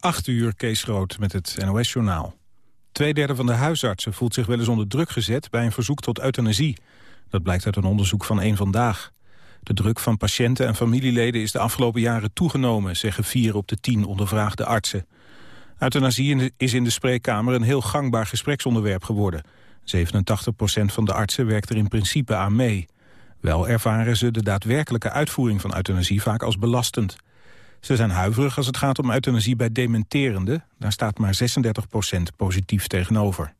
8 uur, Kees Groot met het NOS-journaal. Tweederde van de huisartsen voelt zich wel eens onder druk gezet... bij een verzoek tot euthanasie. Dat blijkt uit een onderzoek van één Vandaag. De druk van patiënten en familieleden is de afgelopen jaren toegenomen... zeggen vier op de tien ondervraagde artsen. Euthanasie is in de spreekkamer een heel gangbaar gespreksonderwerp geworden. 87% van de artsen werkt er in principe aan mee. Wel ervaren ze de daadwerkelijke uitvoering van euthanasie vaak als belastend... Ze zijn huiverig als het gaat om euthanasie bij dementerende. Daar staat maar 36% positief tegenover.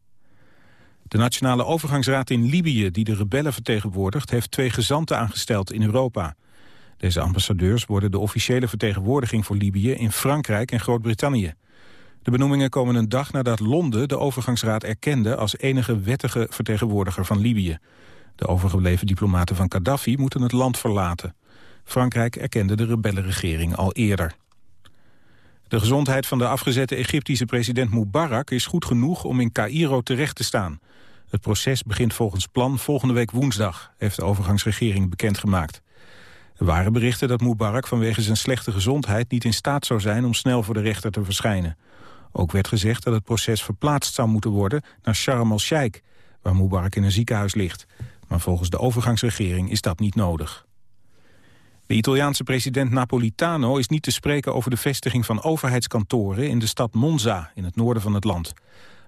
De Nationale Overgangsraad in Libië, die de rebellen vertegenwoordigt... heeft twee gezanten aangesteld in Europa. Deze ambassadeurs worden de officiële vertegenwoordiging voor Libië... in Frankrijk en Groot-Brittannië. De benoemingen komen een dag nadat Londen de overgangsraad erkende... als enige wettige vertegenwoordiger van Libië. De overgebleven diplomaten van Gaddafi moeten het land verlaten. Frankrijk erkende de rebellenregering al eerder. De gezondheid van de afgezette Egyptische president Mubarak is goed genoeg om in Cairo terecht te staan. Het proces begint volgens plan volgende week woensdag, heeft de overgangsregering bekendgemaakt. Er waren berichten dat Mubarak vanwege zijn slechte gezondheid niet in staat zou zijn om snel voor de rechter te verschijnen. Ook werd gezegd dat het proces verplaatst zou moeten worden naar Sharm el-Sheikh, waar Mubarak in een ziekenhuis ligt. Maar volgens de overgangsregering is dat niet nodig. De Italiaanse president Napolitano is niet te spreken over de vestiging van overheidskantoren in de stad Monza in het noorden van het land.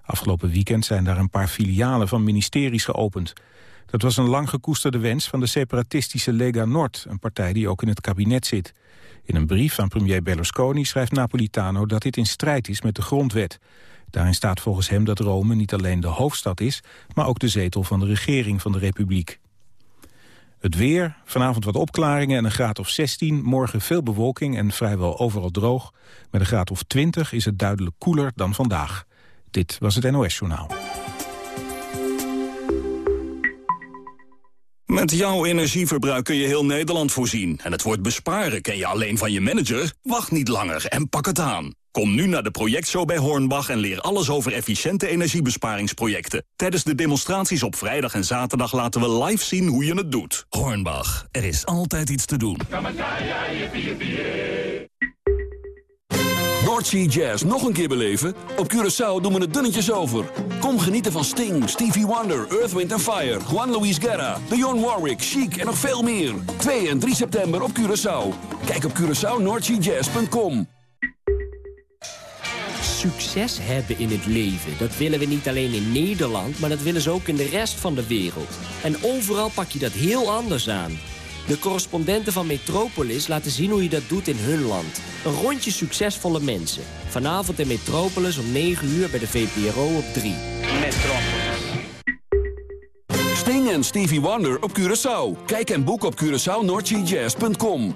Afgelopen weekend zijn daar een paar filialen van ministeries geopend. Dat was een lang gekoesterde wens van de separatistische Lega Nord, een partij die ook in het kabinet zit. In een brief aan premier Berlusconi schrijft Napolitano dat dit in strijd is met de grondwet. Daarin staat volgens hem dat Rome niet alleen de hoofdstad is, maar ook de zetel van de regering van de republiek. Het weer, vanavond wat opklaringen en een graad of 16. Morgen veel bewolking en vrijwel overal droog. Met een graad of 20 is het duidelijk koeler dan vandaag. Dit was het NOS Journaal. Met jouw energieverbruik kun je heel Nederland voorzien. En het woord besparen ken je alleen van je manager? Wacht niet langer en pak het aan. Kom nu naar de projectshow bij Hornbach en leer alles over efficiënte energiebesparingsprojecten. Tijdens de demonstraties op vrijdag en zaterdag laten we live zien hoe je het doet. Hornbach, er is altijd iets te doen. Noordsea Jazz nog een keer beleven? Op Curaçao doen we het dunnetjes over. Kom genieten van Sting, Stevie Wonder, Earth, Wind Fire... Juan Luis Guerra, Dionne Warwick, Chic en nog veel meer. 2 en 3 september op Curaçao. Kijk op CuraçaoNoordseaJazz.com succes hebben in het leven. Dat willen we niet alleen in Nederland, maar dat willen ze ook in de rest van de wereld. En overal pak je dat heel anders aan. De correspondenten van Metropolis laten zien hoe je dat doet in hun land. Een rondje succesvolle mensen. Vanavond in Metropolis om 9 uur bij de VPRO op 3. Metropolis. Sting en Stevie Wonder op Curaçao. Kijk en boek op CuraçaoNordGJazz.com.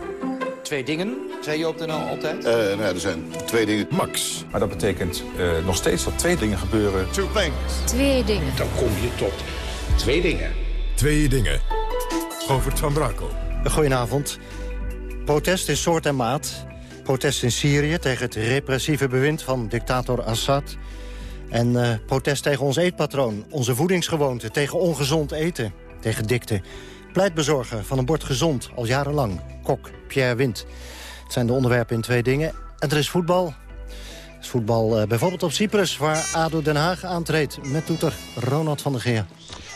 Twee dingen, zei je op de NL altijd? Uh, nou, er zijn twee dingen. Max. Maar dat betekent uh, nog steeds dat twee dingen gebeuren. Two things. Twee dingen. Dan kom je tot twee dingen. Twee dingen. Govert van Brakel. Goedenavond. Protest in soort en maat. Protest in Syrië tegen het repressieve bewind van dictator Assad. En uh, protest tegen ons eetpatroon, onze voedingsgewoonten... tegen ongezond eten, tegen dikte. Pleitbezorger van een bord gezond, al jarenlang. Kok, Pierre Wind. Het zijn de onderwerpen in twee dingen. En er is voetbal. Er is voetbal uh, bijvoorbeeld op Cyprus, waar ADO Den Haag aantreedt... met toeter Ronald van der Geer.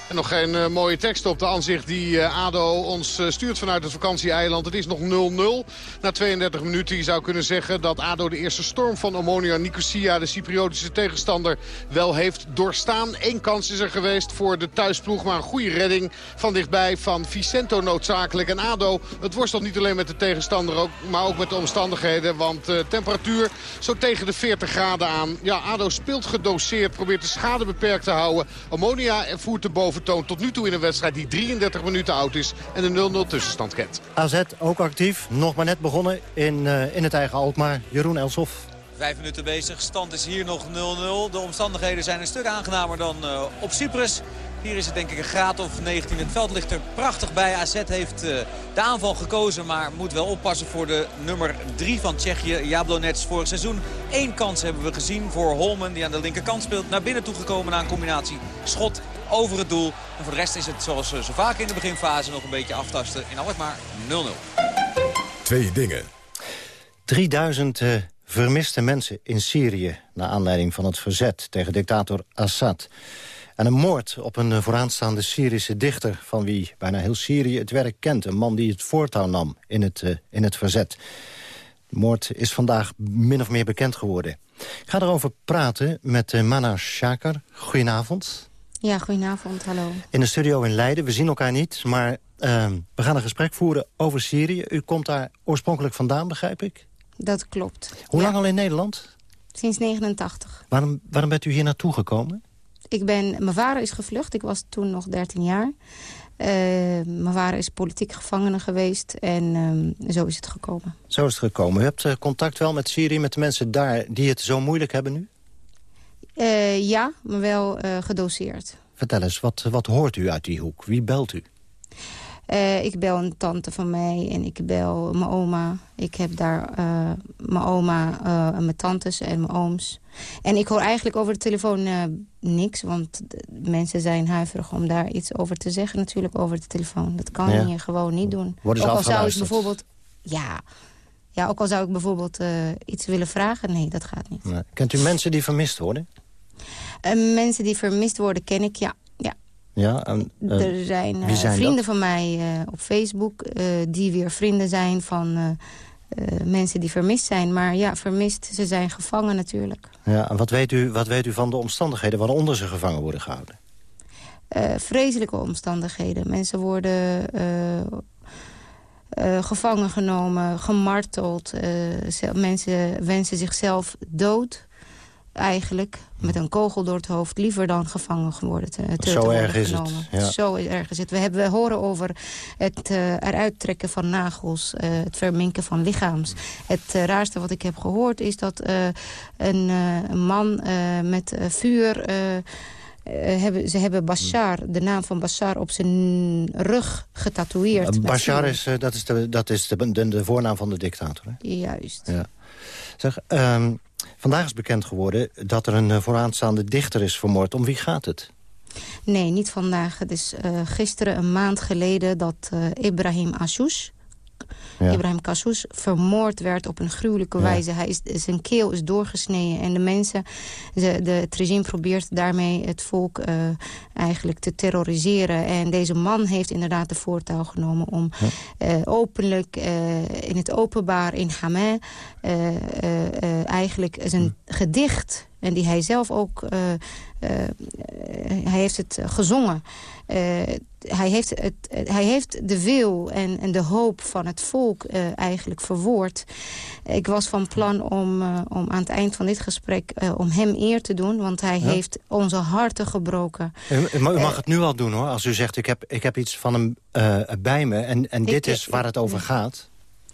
En nog geen uh, mooie tekst op de aanzicht die uh, ADO ons uh, stuurt vanuit het vakantieeiland. Het is nog 0-0. Na 32 minuten je zou kunnen zeggen dat ADO de eerste storm van Omonia Nicosia... de Cypriotische tegenstander, wel heeft doorstaan. Eén kans is er geweest voor de thuisploeg. Maar een goede redding van dichtbij van Vicento noodzakelijk. En ADO, het worstelt niet alleen met de tegenstander, ook, maar ook met de omstandigheden. Want temperatuur zo tegen de 40 graden aan. Ja, ADO speelt gedoseerd, probeert de schade beperkt te houden. Omonia voert de boven vertoont tot nu toe in een wedstrijd die 33 minuten oud is en een 0-0 tussenstand kent. AZ ook actief, nog maar net begonnen in, uh, in het eigen Alkmaar. Jeroen Elsof. Vijf minuten bezig. Stand is hier nog 0-0. De omstandigheden zijn een stuk aangenamer dan uh, op Cyprus. Hier is het denk ik een graad of 19. Het veld ligt er prachtig bij. AZ heeft uh, de aanval gekozen, maar moet wel oppassen voor de nummer 3 van Tsjechië. Jablonets vorig seizoen. Eén kans hebben we gezien voor Holmen, die aan de linkerkant speelt. Naar binnen toegekomen na een combinatie schot over het doel. En voor de rest is het zoals zo vaak in de beginfase nog een beetje aftasten. In alles maar 0-0. Twee dingen. 3000 uh, vermiste mensen in Syrië... naar aanleiding van het verzet tegen dictator Assad. En een moord op een vooraanstaande Syrische dichter... van wie bijna heel Syrië het werk kent. Een man die het voortouw nam in het, uh, in het verzet. De moord is vandaag min of meer bekend geworden. Ik ga erover praten met uh, Mana Shakar. Goedenavond. Ja, goedenavond. Hallo. In de studio in Leiden. We zien elkaar niet, maar uh, we gaan een gesprek voeren over Syrië. U komt daar oorspronkelijk vandaan, begrijp ik? Dat klopt. Hoe ja. lang al in Nederland? Sinds 89. Waarom, waarom bent u hier naartoe gekomen? Ik ben, mijn vader is gevlucht. Ik was toen nog 13 jaar. Uh, mijn vader is politiek gevangene geweest en uh, zo is het gekomen. Zo is het gekomen. U hebt uh, contact wel met Syrië, met de mensen daar die het zo moeilijk hebben nu? Uh, ja, maar wel gedoseerd. Vertel eens, wat, wat hoort u uit die hoek? Wie belt u? Uh, ik bel een tante van mij en ik bel mijn oma. Ik heb daar uh, mijn oma, uh, mijn tantes en mijn ooms. En ik hoor eigenlijk over de telefoon niks. Want mensen zijn huiverig om daar iets over te zeggen natuurlijk over de telefoon. Dat kan ja. je gewoon niet doen. Worden ze ook al zou ik bijvoorbeeld... Ja, ja, ook al zou ik bijvoorbeeld iets willen vragen. Nee, dat gaat niet. Nee. Kent u mensen die vermist worden? mensen die vermist worden ken ik, ja. Ja. En, uh, er zijn, uh, zijn vrienden dat? van mij uh, op Facebook... die weer vrienden zijn van mensen die vermist zijn. Maar ja, vermist, ze zijn gevangen natuurlijk. Ja, en wat weet u, wat weet u van de omstandigheden waaronder ze gevangen worden gehouden? vreselijke omstandigheden. Mensen worden gevangen genomen, gemarteld. mensen wensen zichzelf dood eigenlijk met een kogel door het hoofd... liever dan gevangen worden te, te Zo te erg is het. Ja. Zo erg is het. We, hebben, we horen over het uh, eruit trekken van nagels... Uh, het verminken van lichaams. Het uh, raarste wat ik heb gehoord is dat een, een, man met vuur... hebben, ze hebben Bashar, de naam van Bashar, op zijn rug getatoeëerd. Bashar is, dat is, de, dat is de, de, de voornaam van de dictator. Hè? Juist. Ja. Zeg, um, Vandaag is bekend geworden dat er een vooraanstaande dichter is vermoord. Om wie gaat het? Nee, niet vandaag. Het is uh, gisteren een maand geleden dat uh, Ibrahim Assouch... Ja. Ibrahim Kassous vermoord werd op een gruwelijke ja. wijze. Hij is, zijn keel is doorgesneden. En de mensen, de, de, het regime probeert daarmee het volk uh, eigenlijk te terroriseren. En deze man heeft inderdaad de voortouw genomen om ja. uh, openlijk uh, in het openbaar in Hameh... eigenlijk zijn gedicht en die hij zelf ook... Uh, uh, hij heeft het gezongen. Uh, hij, heeft het, hij heeft de wil en, en de hoop van het volk eigenlijk verwoord. Ik was van plan om, om aan het eind van dit gesprek... om hem eer te doen, want hij ja. heeft onze harten gebroken. U, maar u mag het nu al doen, hoor. Als u zegt, ik heb, ik heb iets van hem bij me... en, en dit ik, is waar het over gaat...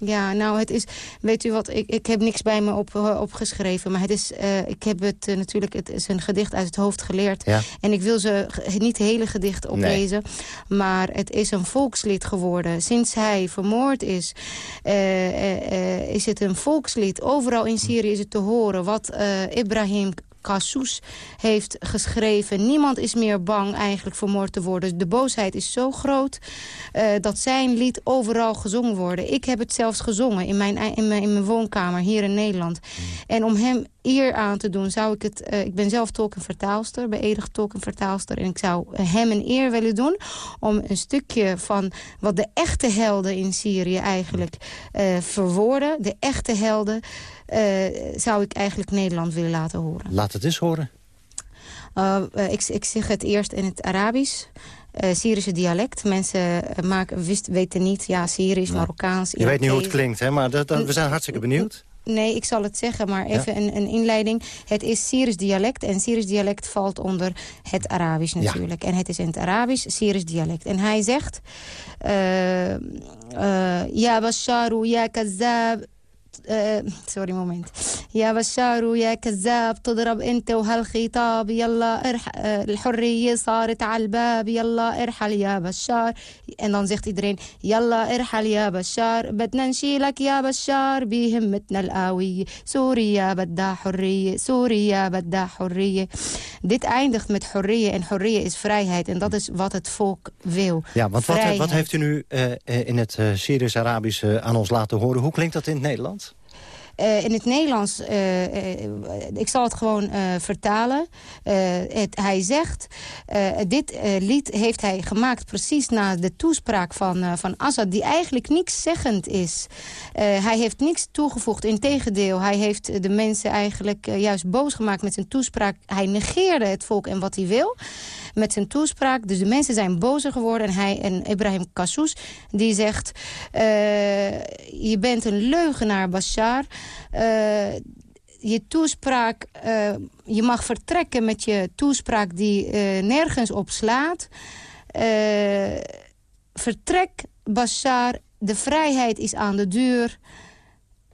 Ja, nou, het is, weet u wat, ik, ik heb niks bij me op, uh, opgeschreven. Maar het is, uh, ik heb het uh, natuurlijk, het is een gedicht uit het hoofd geleerd. Ja. En ik wil ze niet het hele gedicht oplezen. Nee. Maar het is een volkslied geworden. Sinds hij vermoord is, is het een volkslied. Overal in Syrië is het te horen wat Ibrahim Kassous heeft geschreven. Niemand is meer bang eigenlijk vermoord te worden. De boosheid is zo groot uh, dat zijn lied overal gezongen wordt. Ik heb het zelfs gezongen in mijn, in mijn, in mijn woonkamer hier in Nederland. Mm. En om hem eer aan te doen zou ik het... Uh, ik ben zelf tolk en vertaalster, beëdigd tolk en vertaalster. En ik zou hem een eer willen doen om een stukje van wat de echte helden in Syrië eigenlijk uh, verwoorden. De echte helden... Uh, zou ik eigenlijk Nederland willen laten horen. Laat het eens horen. Uh, uh, ik, ik zeg het eerst in het Arabisch. Syrische dialect. Mensen maken, wist, weten niet, ja, Syrisch. Marokkaans. Je weet niet hoe het klinkt, hè? maar dat, dat, we zijn hartstikke benieuwd. Nee, ik zal het zeggen, maar even ja? een, een, inleiding. Het is Syrisch dialect en Syrisch dialect valt onder het Arabisch natuurlijk. Ja. En het is in het Arabisch Syrisch dialect. En hij zegt... Ja, Basharu, ja, Kazab... Uh, sorry, moment. يا بشار ويا كذاب تضرب انت وهالخطاب يلا ارح الحرية صارت على الباب يلا ارحل يا بشار en dan zegt iedereen يلا ارحل يا بشار بدنا نشيلك يا بشار بهمتنا القوية سوريا بدها حرية سوريا بدها حرية dit eindigt met حرية en حرية is vrijheid en dat is wat het volk wil. Ja, want wat, wat heeft u nu uh, in het uh, Syrisch-Arabisch uh, aan ons laten horen? Hoe klinkt dat in het Nederlands? Uh, in het Nederlands, uh, uh, ik zal het gewoon vertalen. Het, hij zegt, dit lied heeft hij gemaakt precies na de toespraak van, van Assad... die eigenlijk niks zeggend is. hij heeft niks toegevoegd, integendeel. Hij heeft de mensen eigenlijk juist boos gemaakt met zijn toespraak. Hij negeerde het volk en wat hij wil met zijn toespraak. Dus de mensen zijn bozer geworden. En hij en Ibrahim Kassous, die zegt... je bent een leugenaar, Bashar... Uh, je toespraak, uh, je mag vertrekken met je toespraak die nergens op slaat. vertrek, Bashar, de vrijheid is aan de deur.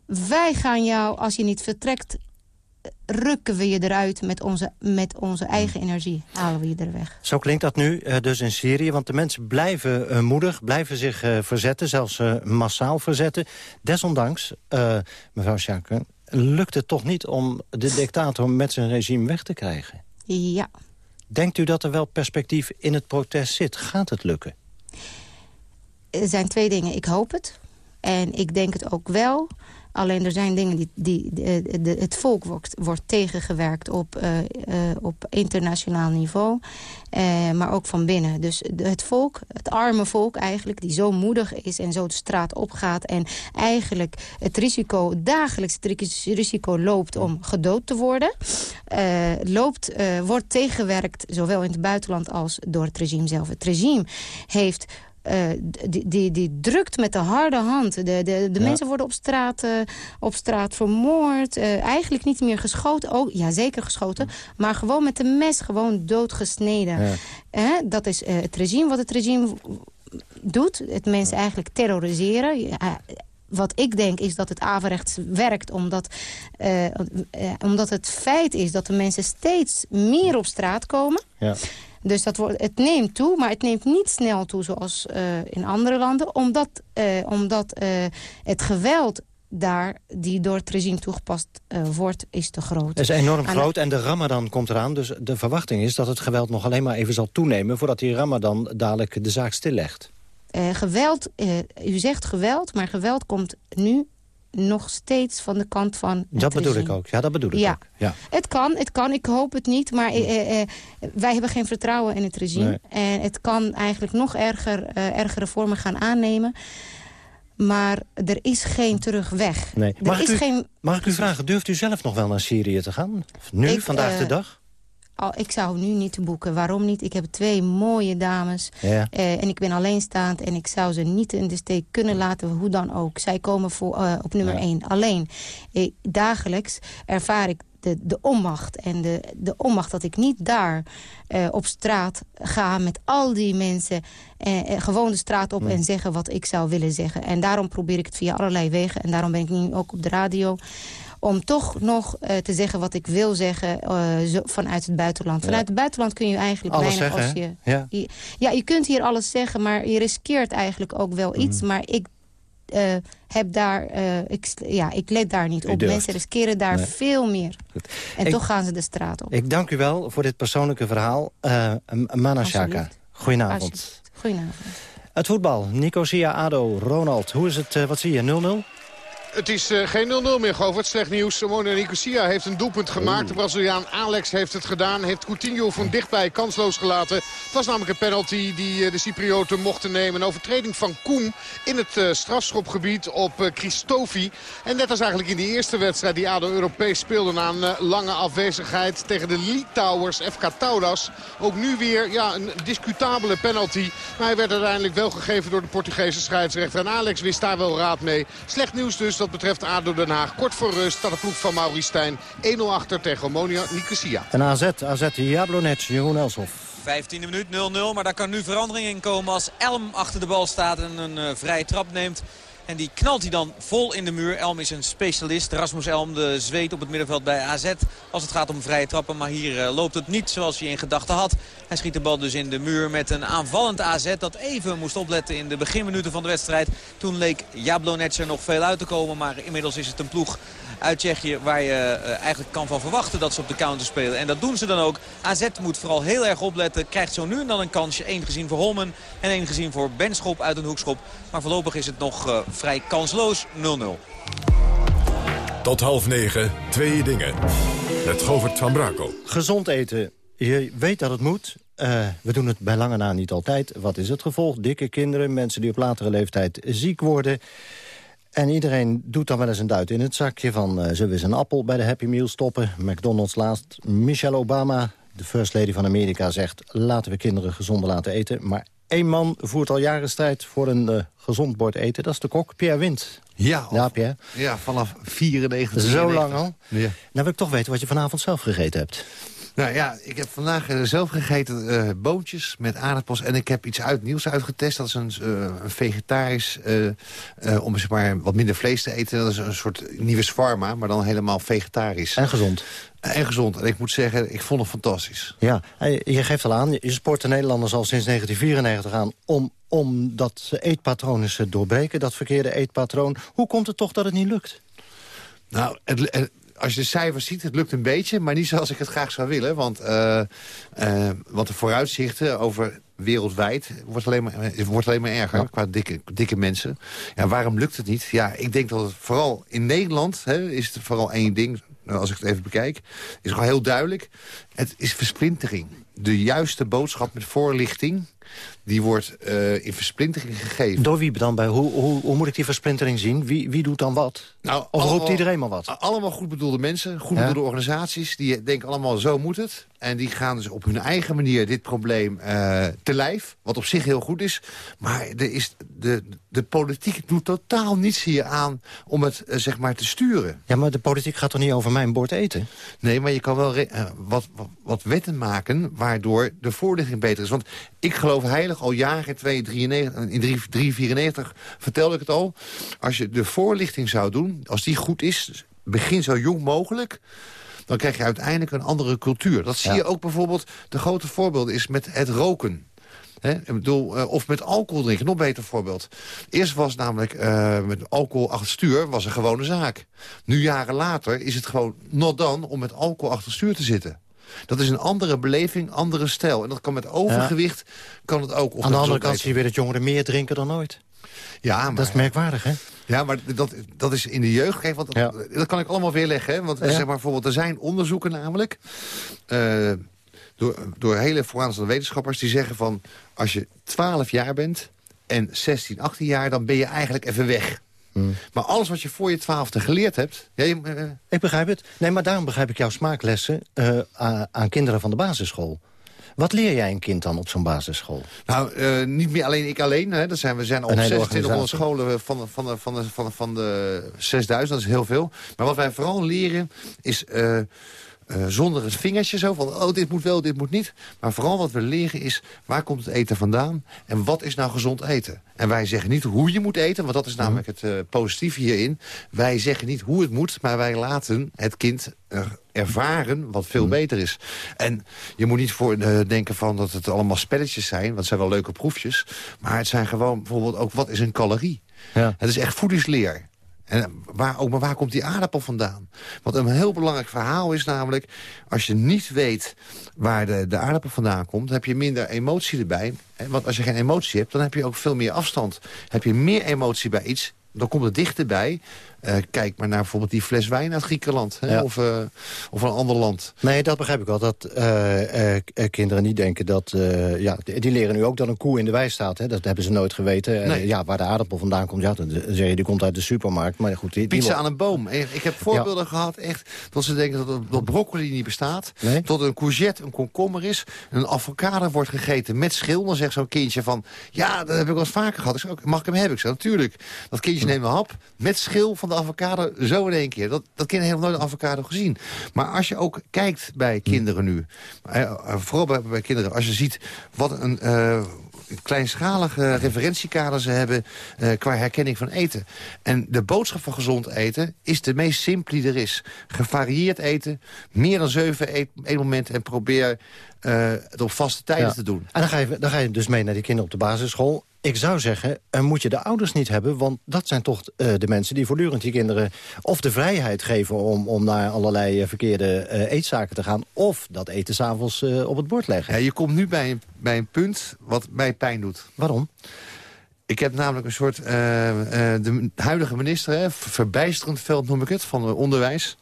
Wij gaan jou, als je niet vertrekt, rukken we je eruit met onze, met onze eigen energie. Halen we je er weg. Zo klinkt dat nu uh, dus in Syrië. Want de mensen blijven uh, moedig, blijven zich uh, verzetten. Zelfs massaal verzetten. Desondanks, mevrouw Schaken, lukt het toch niet om de dictator met zijn regime weg te krijgen? Ja. Denkt u dat er wel perspectief in het protest zit? Gaat het lukken? Er zijn twee dingen. Ik hoop het. En ik denk het ook wel. Alleen er zijn dingen die... die de, het volk wordt, tegengewerkt op, uh, uh, op internationaal niveau. Maar ook van binnen. Dus het volk, het arme volk eigenlijk... die zo moedig is en zo de straat opgaat... en eigenlijk het risico, dagelijks het risico loopt om gedood te worden... loopt, wordt tegengewerkt, zowel in het buitenland als door het regime zelf. Het regime heeft die, die, die drukt met de harde hand. De, de, de mensen worden op straat, uh, op straat vermoord. Uh, eigenlijk niet meer geschoten. Oh, ja, zeker geschoten. Maar gewoon met een mes, gewoon doodgesneden. Ja. dat is het regime wat het regime doet. Het mensen eigenlijk terroriseren wat ik denk is dat het averechts werkt... Omdat, uh, uh, omdat het feit is dat de mensen steeds meer op straat komen. Ja. Dus dat wordt, het neemt toe, maar het neemt niet snel toe zoals uh, in andere landen. Omdat, uh, omdat uh, het geweld daar, die door het regime toegepast wordt, is te groot. Het is enorm groot en de ramadan komt eraan. Dus de verwachting is dat het geweld nog alleen maar even zal toenemen... voordat die ramadan dadelijk de zaak stillegt. geweld, u zegt geweld, maar geweld komt nu nog steeds van de kant van Dat bedoel ik ook. Ja, dat bedoel ik ja. ook. Ja. Het kan, het kan. Ik hoop het niet. Maar eh, eh, wij hebben geen vertrouwen in het regime. En het kan eigenlijk nog erger, uh, ergere vormen gaan aannemen. Maar er is geen terugweg. Nee. Mag, ik u, geen... mag ik u vragen, durft u zelf nog wel naar Syrië te gaan? Nu, vandaag de dag? Oh, ik zou nu niet boeken. Waarom niet? Ik heb twee mooie dames. Ja. Uh, en ik ben alleenstaand. En ik zou ze niet in de steek kunnen laten. Hoe dan ook. Zij komen voor, uh, op nummer ja. één. Alleen, dagelijks ervaar ik de, de onmacht. En de, de onmacht dat ik niet daar uh, op straat ga met al die mensen. Uh, gewoon de straat op mm. en zeggen wat ik zou willen zeggen. En daarom probeer ik het via allerlei wegen. En daarom ben ik nu ook op de radio om toch nog uh, te zeggen wat ik wil zeggen uh, zo, vanuit het buitenland. Vanuit ja. het buitenland kun je eigenlijk alles. Zeggen, als je, ja. je, ja, je kunt hier alles zeggen, maar je riskeert eigenlijk ook wel iets. Mm. Maar ik uh, heb daar, ik, ja, ik let daar niet op. Mensen riskeren daar nee. veel meer. Goed. En ik, toch gaan ze de straat op. Ik dank u wel voor dit persoonlijke verhaal. Mana Shaka, goedenavond. Goedenavond. Het voetbal, Nicosia, ADO, Ronald. Hoe is het, wat zie je, 0-0? Het is uh, geen 0-0 meer, Govert. Slecht nieuws. Simone Nicosia heeft een doelpunt gemaakt. De Braziliaan Alex heeft het gedaan. Heeft Coutinho van dichtbij kansloos gelaten. Het was namelijk een penalty die uh, de Cyprioten mochten nemen. Een overtreding van Koem in het uh, strafschopgebied op Christofi. En net als eigenlijk in die eerste wedstrijd die ADO Europees speelde... na een lange afwezigheid tegen de Litouwers FK Taudas. Ook nu weer ja, een discutabele penalty. Maar hij werd uiteindelijk wel gegeven door de Portugese scheidsrechter. En Alex wist daar wel raad mee. Slecht nieuws dus dat betreft ADO Den Haag. Kort voor rust staat de ploeg van Maurice Stijn 1-0 achter tegen Omonia Nicosia. En AZ, AZ Jablonec, Jeroen Elshoff. 15e minuut 0-0, maar daar kan nu verandering in komen als Elm achter de bal staat en een uh, vrije trap neemt. En die knalt hij dan vol in de muur. Elm is een specialist. Rasmus Elm, de zweet op het middenveld bij AZ. Als het gaat om vrije trappen. Maar hier uh, loopt het niet zoals hij in gedachten had. Hij schiet de bal dus in de muur met een aanvallend AZ. Dat even moest opletten in de beginminuten van de wedstrijd. Toen leek Jablonec er nog veel uit te komen. Maar inmiddels is het een ploeg uit Tsjechië waar je uh, eigenlijk kan van verwachten dat ze op de counter spelen. En dat doen ze dan ook. AZ moet vooral heel erg opletten. Krijgt zo nu en dan een kansje. Eén gezien voor Holmen en één gezien voor Benschop uit een hoekschop. Maar voorlopig is het nog uh, vrij kansloos 0-0. Tot half negen, twee dingen. Met Govert van Brakel. Gezond eten. Je weet dat het moet. Uh, we doen het bij lange na niet altijd. Wat is het gevolg? Dikke kinderen, mensen die op latere leeftijd ziek worden. En iedereen doet dan wel eens een duit in het zakje van... Uh, zullen we eens een appel bij de Happy Meal stoppen? McDonald's laatst. Michelle Obama, de first lady van Amerika, zegt... laten we kinderen gezonder laten eten. Maar één man voert al jaren strijd voor een uh, gezond bord eten. Dat is de kok, Pierre Wind. Ja, ja, Pierre. ja vanaf 94. Zo lang al? Ja. Nou wil ik toch weten wat je vanavond zelf gegeten hebt. Nou ja, ik heb vandaag uh, zelf gegeten uh, boontjes met aardappels. En ik heb iets uit nieuws uitgetest. Dat is een, uh, een vegetarisch, om zeg maar wat minder vlees te eten. Dat is een soort nieuwe shawarma, maar dan helemaal vegetarisch. En gezond. En gezond. En ik moet zeggen, ik vond het fantastisch. Ja, je geeft al aan, je sport de Nederlanders al sinds 1994 aan... om, om dat eetpatroon eens te doorbreken, dat verkeerde eetpatroon. Hoe komt het toch dat het niet lukt? Nou, het, het als je de cijfers ziet, het lukt een beetje, maar niet zoals ik het graag zou willen. Want, uh, uh, want de vooruitzichten over wereldwijd wordt alleen maar, wordt alleen maar erger ja. qua dikke, dikke mensen. Ja, waarom lukt het niet? Ja, ik denk dat het vooral in Nederland hè, is het vooral één ding, als ik het even bekijk, is gewoon heel duidelijk. Het is versplintering. De juiste boodschap met voorlichting die wordt uh, in versplintering gegeven. Door wie dan? Bij? Hoe, hoe, hoe moet ik die versplintering zien? Wie, wie doet dan wat? Nou, of allemaal, roept iedereen maar wat? Allemaal goed bedoelde mensen, goed bedoelde ja. organisaties... die denken allemaal zo moet het. En die gaan dus op hun eigen manier dit probleem uh, te lijf. Wat op zich heel goed is. Maar er is de, de politiek doet totaal niets hier aan om het uh, zeg maar te sturen. Ja, maar de politiek gaat toch niet over mijn bord eten? Nee, maar je kan wel uh, wat, wat, wat wetten maken... waardoor de voorlichting beter is. Want ik geloof heilig al jaren, 293, in 394 vertelde ik het al... als je de voorlichting zou doen, als die goed is... begin zo jong mogelijk dan krijg je uiteindelijk een andere cultuur. Dat zie ja. je ook bijvoorbeeld, de grote voorbeeld is met het roken. He, ik bedoel, uh, of met alcohol drinken, nog beter voorbeeld. Eerst was namelijk uh, met alcohol achter stuur was een gewone zaak. Nu jaren later is het gewoon not dan om met alcohol achter stuur te zitten. Dat is een andere beleving, andere stijl. En dat kan met overgewicht, ja. kan het ook... Aan de andere kant zie je weer dat jongeren meer drinken dan ooit. Ja, maar, dat is merkwaardig, hè? Ja, maar dat, dat is in de jeugd. Kijk, want ja. dat, dat, kan ik allemaal weerleggen. Hè? Want ja. zeg maar, bijvoorbeeld, er zijn onderzoeken namelijk... Uh, door, door hele vooraanstaande wetenschappers die zeggen van... als je 12 jaar bent en 16, 18 jaar... dan ben je eigenlijk even weg. Hmm. Maar alles wat je voor je twaalfde geleerd hebt... Ja, je, uh, ik begrijp het. Nee, maar daarom begrijp ik jouw smaaklessen... Uh, aan kinderen van de basisschool. Wat leer jij een kind dan op zo'n basisschool? Nou, uh, niet meer alleen ik alleen. Hè. Dat zijn, we zijn op 2600 scholen van de, van, de, van, de, van, de, van de 6000. Dat is heel veel. Maar wat wij vooral leren is... Uh, uh, zonder het vingertje zo van, oh, dit moet wel, dit moet niet. Maar vooral wat we leren is, waar komt het eten vandaan? En wat is nou gezond eten? En wij zeggen niet hoe je moet eten, want dat is namelijk het uh, positieve hierin. Wij zeggen niet hoe het moet, maar wij laten het kind ervaren wat veel beter is. En je moet niet voor uh, denken van dat het allemaal spelletjes zijn, want het zijn wel leuke proefjes. Maar het zijn gewoon bijvoorbeeld ook, wat is een calorie? Ja. Het is echt voedingsleer. En waar, ook maar waar komt die aardappel vandaan? Want een heel belangrijk verhaal is namelijk... als je niet weet waar de, de aardappel vandaan komt... heb je minder emotie erbij. Want als je geen emotie hebt, dan heb je ook veel meer afstand. Heb je meer emotie bij iets, dan komt het dichterbij. Uh, kijk maar naar bijvoorbeeld die fles wijn uit Griekenland. Hè? Ja. Of, uh, of een ander land. Nee, dat begrijp ik wel. Dat uh, kinderen niet denken dat... ja, die leren nu ook dat een koe in de wei staat. Hè? Dat hebben ze nooit geweten. Nee. ja, waar de aardappel vandaan komt, ja, dan zeg je, die komt uit de supermarkt. Maar goed, die, Pizza aan een boom. Ik heb voorbeelden ja. gehad, echt, dat ze denken dat, dat broccoli niet bestaat. Nee? Tot een courgette een komkommer is. Een avocado wordt gegeten met schil. Dan zegt zo'n kindje van... Ja, dat heb ik wel eens vaker gehad. Ik zeg, mag ik hem hebben? Ik zeg, natuurlijk. Dat kindje neemt een hap met schil van van de avocado zo in één keer. Dat, dat kinderen hebben nooit een avocado gezien. Maar als je ook kijkt bij kinderen nu... vooral bij, bij kinderen, als je ziet wat een kleinschalige referentiekader ze hebben uh, qua herkenning van eten. En de boodschap van gezond eten is de meest simpele die er is. Gevarieerd eten, meer dan zeven eetmomenten en probeer uh, het op vaste tijden te doen. En dan ga, je, dan ga je dus mee naar die kinderen op de basisschool. Ik zou zeggen, uh, moet je de ouders niet hebben... want dat zijn toch uh, de mensen die voortdurend die kinderen... of de vrijheid geven om, om naar allerlei verkeerde eetzaken te gaan... of dat eten s'avonds op het bord leggen. Ja, je komt nu bij een, bij een punt wat mij pijn doet. Waarom? Ik heb namelijk een soort... de huidige minister, hè, verbijsterend veld noem ik het, van onderwijs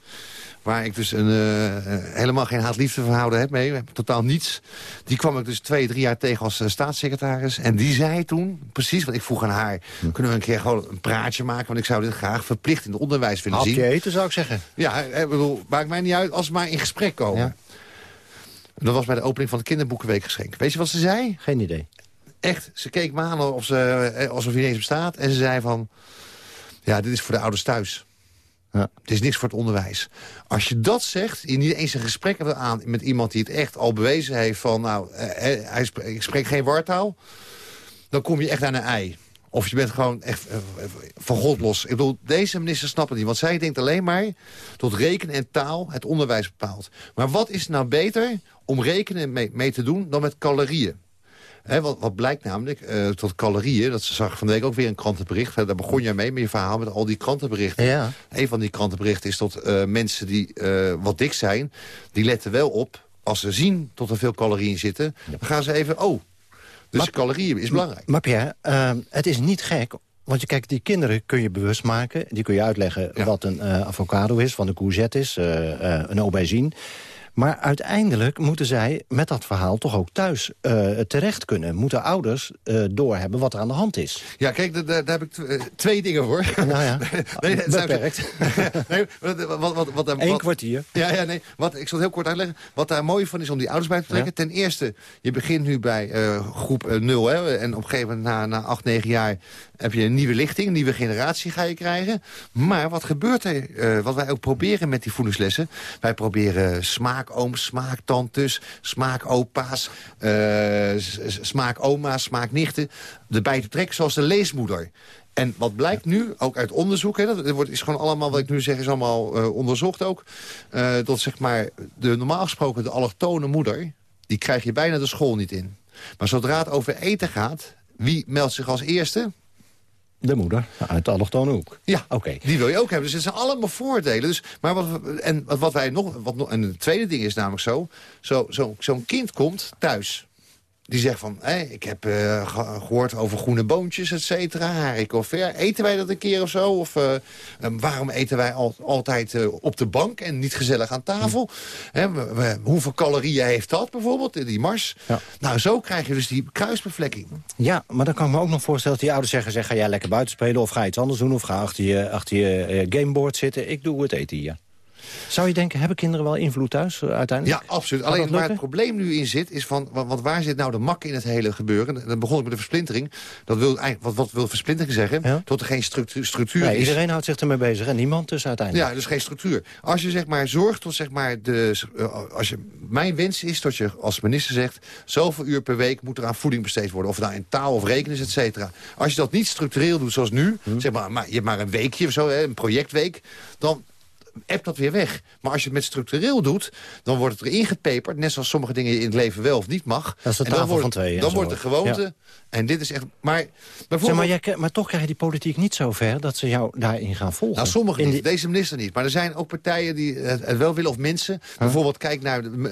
waar ik dus een, uh, helemaal geen haat-liefde verhouden heb mee. Totaal niets. Die kwam ik dus twee, drie jaar tegen als uh, staatssecretaris. En die zei toen, precies, want ik vroeg aan haar... Hm. kunnen we een keer gewoon een praatje maken? Want ik zou dit graag verplicht in het onderwijs willen Hapje zien. eten, zou ik zeggen. Ja, ik bedoel, maakt mij niet uit als we maar in gesprek komen. Ja. Dat was bij de opening van de kinderboekenweekgeschenk. Weet je wat ze zei? Geen idee. Echt, ze keek me aan of ze, alsof hij ineens bestaat. En ze zei van, ja, dit is voor de ouders thuis. Ja. Het is niks voor het onderwijs. Als je dat zegt, je niet eens een gesprek hebt aan met iemand die het echt al bewezen heeft van... nou, eh, eh hij ik spreek geen wartaal, dan kom je echt aan een ei. Of je bent gewoon echt eh, van God los. Ik bedoel, deze minister snapt het niet. Want zij denkt alleen maar tot rekenen en taal het onderwijs bepaalt. Maar wat is nou beter om rekenen mee, mee te doen dan met calorieën? Wat, wat, blijkt namelijk, uh, tot calorieën, dat zag van de week ook weer een krantenbericht. daar begon je mee met je verhaal met al die krantenberichten. Ja. Een van die krantenberichten is tot uh, mensen die uh, wat dik zijn, die letten wel op, als ze zien tot er veel calorieën zitten, dan gaan ze even, oh, dus maar, calorieën is belangrijk. Maar Pierre, het is niet gek want je kijkt, die kinderen kun je bewust maken. Die kun je uitleggen ja. wat een uh, avocado is, wat een courgette is, uh, uh, een aubergine. Maar uiteindelijk moeten zij met dat verhaal toch ook thuis uh, terecht kunnen. Moeten ouders uh, doorhebben wat er aan de hand is. Ja, kijk, daar, daar heb ik eh, twee dingen voor. Nou ja, nee, beperkt. nee, wat, wat, wat, Eén kwartier. Ja, ja, nee. Wat, ik zal het heel kort uitleggen. Wat daar mooi van is om die ouders bij te trekken. Ten eerste, je begint nu bij groep 0. Hè, en op een gegeven moment na, na 8, 9 jaar heb je een nieuwe lichting. Een nieuwe generatie ga je krijgen. Maar wat gebeurt er? wat wij ook proberen met die voedingslessen. Wij proberen smaak smaakooms, smaaktantes, smaakopa's, uh, smaakoma's, smaaknichten. Erbij te trekken zoals de leesmoeder. En wat blijkt nu, ook uit onderzoek... Hè, dat wordt, is gewoon allemaal, wat ik nu zeg, is allemaal uh, onderzocht ook... Dat zeg maar, de, normaal gesproken de allochtone moeder... die krijg je bijna de school niet in. Maar zodra het over eten gaat, wie meldt zich als eerste? De moeder, uit de allochtone hoek. Ja, oké. die wil je ook hebben. Dus het zijn allemaal voordelen. Dus, maar wat, en wat wij nog, wat, en het tweede ding is namelijk zo... Zo'n zo, zo'n kind komt thuis. Die zegt van, hé, ik heb uh, gehoord over groene boontjes, et cetera, haricot ver. Eten wij dat een keer of zo? Of uh, waarom eten wij al, altijd uh, op de bank en niet gezellig aan tafel? We, hoeveel calorieën heeft dat bijvoorbeeld, die mars? Ja. Nou, zo krijg je dus die kruisbevlekking. Ja, maar dan kan ik me ook nog voorstellen dat die ouders zeggen... zeg, ga jij lekker buiten spelen of ga iets anders doen... of ga achter je, achter je gameboard zitten. Ik doe het eten hier. Zou je denken, hebben kinderen wel invloed thuis uh, uiteindelijk? Ja, absoluut. Alleen waar het probleem nu in zit, is van... Want waar zit nou de mak in het hele gebeuren? Dan begon ik met de versplintering. Dat wil, wat, wat wil versplintering zeggen? Tot er geen structuur, structuur nee, is. Iedereen houdt zich ermee bezig en niemand dus uiteindelijk. Ja, dus geen structuur. Als je zeg maar zorgt tot zeg maar... De, uh, als je, mijn wens is dat je als minister zegt... zoveel uur per week moet er aan voeding besteed worden. Of nou in taal of rekenen is, et cetera. Als je dat niet structureel doet zoals nu... Hm. Zeg maar, maar, je hebt maar een weekje of zo, hè, een projectweek... dan appt dat weer weg. Maar als je het met structureel doet, dan wordt het erin gepeperd. Net zoals sommige dingen in het leven wel of niet mag. Dat is de tafel dan wordt, van twee. Dan wordt de gewoonte. En dit is echt... Maar, bijvoorbeeld... maar, jij, maar toch krijg je die politiek niet zo ver dat ze jou daarin gaan volgen. Nou, sommigen niet. Deze minister niet. Maar er zijn ook partijen die het, wel willen of mensen. Bijvoorbeeld kijk naar uh,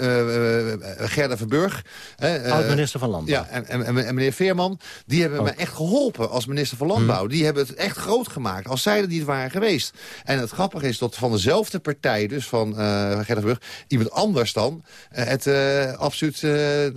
Gerda Verburg. Uh, Oud-minister van Landbouw. Ja, en, en, en, meneer Veerman. Die hebben ook. me echt geholpen als minister van Landbouw. Hm. Die hebben het echt groot gemaakt. Als zij er niet waren geweest. En het grappige is dat van dezelfde partij, dus van uh, iemand anders dan het absoluut de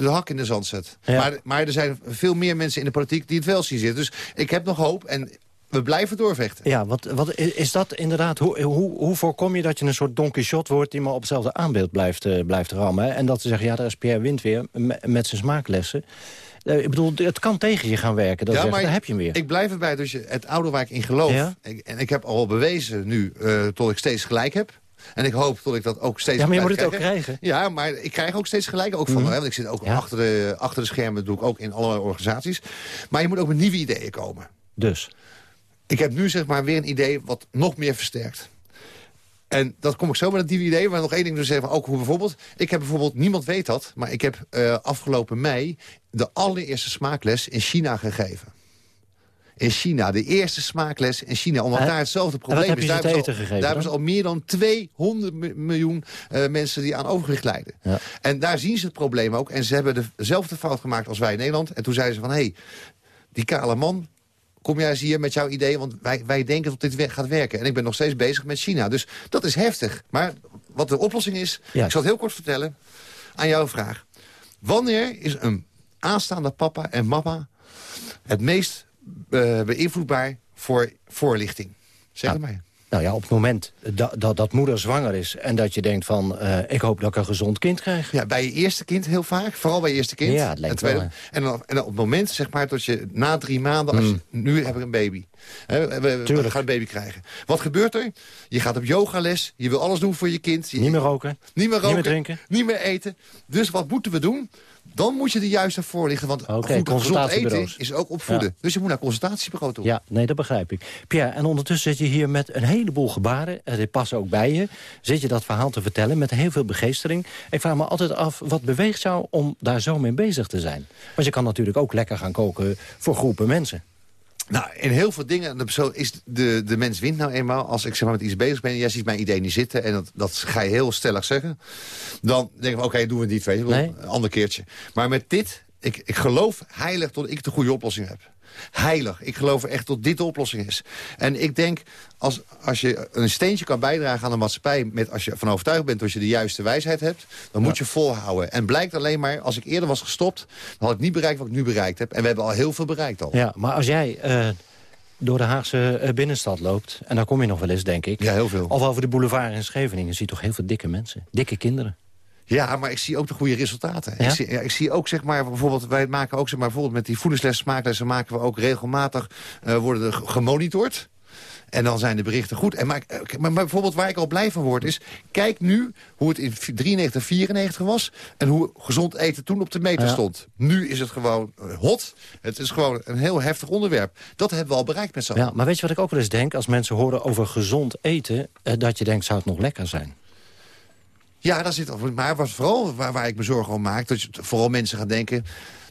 hak in de zand zet. Maar, maar er zijn veel meer mensen in de politiek die het wel zien zitten. Dus ik heb nog hoop en we blijven doorvechten. Ja, wat, wat is dat inderdaad? Hoe, hoe, hoe voorkom je dat je een soort Don Quixote wordt... die maar op hetzelfde aanbeeld blijft, uh, blijft rammen? En dat ze zeggen, ja, daar is Pierre Wind weer met zijn smaaklessen. Ik bedoel, het kan tegen je gaan werken. Dat ja, maar daar heb je hem weer. Ik blijf erbij, dus het oude waar ik in geloof. en ik heb al bewezen nu, uh, tot ik steeds gelijk heb. En ik hoop dat ik dat ook steeds Ja, maar je moet het ook krijgen. Ja, maar ik krijg ook steeds gelijk. Ook van, mm want ik zit ook achter, de, achter de schermen, doe ik ook in allerlei organisaties. Maar je moet ook met nieuwe ideeën komen. Dus? Ik heb nu zeg maar weer een idee wat nog meer versterkt. En dat kom ik zo met het idee. Maar nog één ding te zeggen, ook hoe bijvoorbeeld... Ik heb bijvoorbeeld, niemand weet dat, maar ik heb uh, afgelopen mei... de allereerste smaakles in China gegeven in China. De eerste smaakles in China. Omdat daar hetzelfde probleem is. Daar, hebben, al, daar hebben ze al meer dan 200 miljoen uh, mensen die aan overgewicht lijden. Ja. En daar zien ze het probleem ook. En ze hebben dezelfde fout gemaakt als wij in Nederland. En toen zeiden ze van, hé, hey, die kale man... Kom jij eens hier met jouw idee, want wij, wij denken dat dit gaat werken. En ik ben nog steeds bezig met China. Dus dat is heftig. Maar wat de oplossing is, ik zal het heel kort vertellen aan jouw vraag. Wanneer is een aanstaande papa en mama het meest uh, beïnvloedbaar voor voorlichting? Zeg het maar. Nou ja, op het moment dat, dat, dat, moeder zwanger is... en dat je denkt van, uh, ik hoop dat ik een gezond kind krijg. Ja, bij je eerste kind heel vaak. Vooral bij je eerste kind. Ja, het lijkt en, wel, en, dan, en op het moment, zeg maar, dat je na drie maanden... Als mm. nu heb ik een baby. we, we, gaan een baby krijgen. Wat gebeurt er? Je gaat op yogales. Je wil alles doen voor je kind. niet meer roken. Niet meer roken. Niet meer drinken. Niet meer eten. Dus wat moeten we doen? Dan moet je de juiste voorlichten. Want okay, goed, gezond eten is ook opvoeden. Dus je moet naar consultatiebureau toe. Ja, nee, dat begrijp ik. Pierre, en ondertussen zit je hier met een heleboel gebaren. Eh, dit past ook bij je. Zit je dat verhaal te vertellen met heel veel begeestering. Ik vraag me altijd af, wat beweegt jou om daar zo mee bezig te zijn? Want je kan natuurlijk ook lekker gaan koken voor groepen mensen. Nou, in heel veel dingen is de, de mens wint nou eenmaal. Als ik zeg maar met iets bezig ben en jij ziet mijn idee niet zitten... en dat, dat ga je heel stellig zeggen... dan denken we, oké, doen we het niet, weet je, een ander keertje. Maar met dit, ik, ik geloof heilig tot ik de goede oplossing heb heilig. Ik geloof echt dat dit de oplossing is. En ik denk, als, als je een steentje kan bijdragen aan de maatschappij... Met, als je van overtuigd bent dat je de juiste wijsheid hebt... dan moet je volhouden. En blijkt alleen maar, als ik eerder was gestopt... dan had ik niet bereikt wat ik nu bereikt heb. En we hebben al heel veel bereikt al. Ja, maar als jij... Uh door de Haagse eh, binnenstad loopt... en daar kom je nog wel eens, denk ik. Ja, heel veel. Of over de boulevard in Scheveningen zie je toch heel veel dikke mensen. Dikke kinderen. Ja, maar ik zie ook de goede resultaten. Ik, zie, ja, ik zie ook, zeg maar, bijvoorbeeld, wij maken ook, zeg maar, bijvoorbeeld met die voedingsles, smaaklessen maken we ook regelmatig, uh, worden er gemonitord. En dan zijn de berichten goed. En maar, eh, maar, bijvoorbeeld waar ik al blij van word is... kijk nu hoe het in 93, 94 was... en hoe gezond eten toen op de meter stond. Nu is het gewoon eh, hot. Het is gewoon een heel heftig onderwerp. Dat hebben we al bereikt met z'n Ja, maar weet je wat ik ook wel eens denk? Als mensen horen over gezond eten... dat je denkt, zou het nog lekker zijn? Ja, daar zit, maar wat vooral waar, waar ik me zorgen om maak... dat je, vooral mensen gaan denken...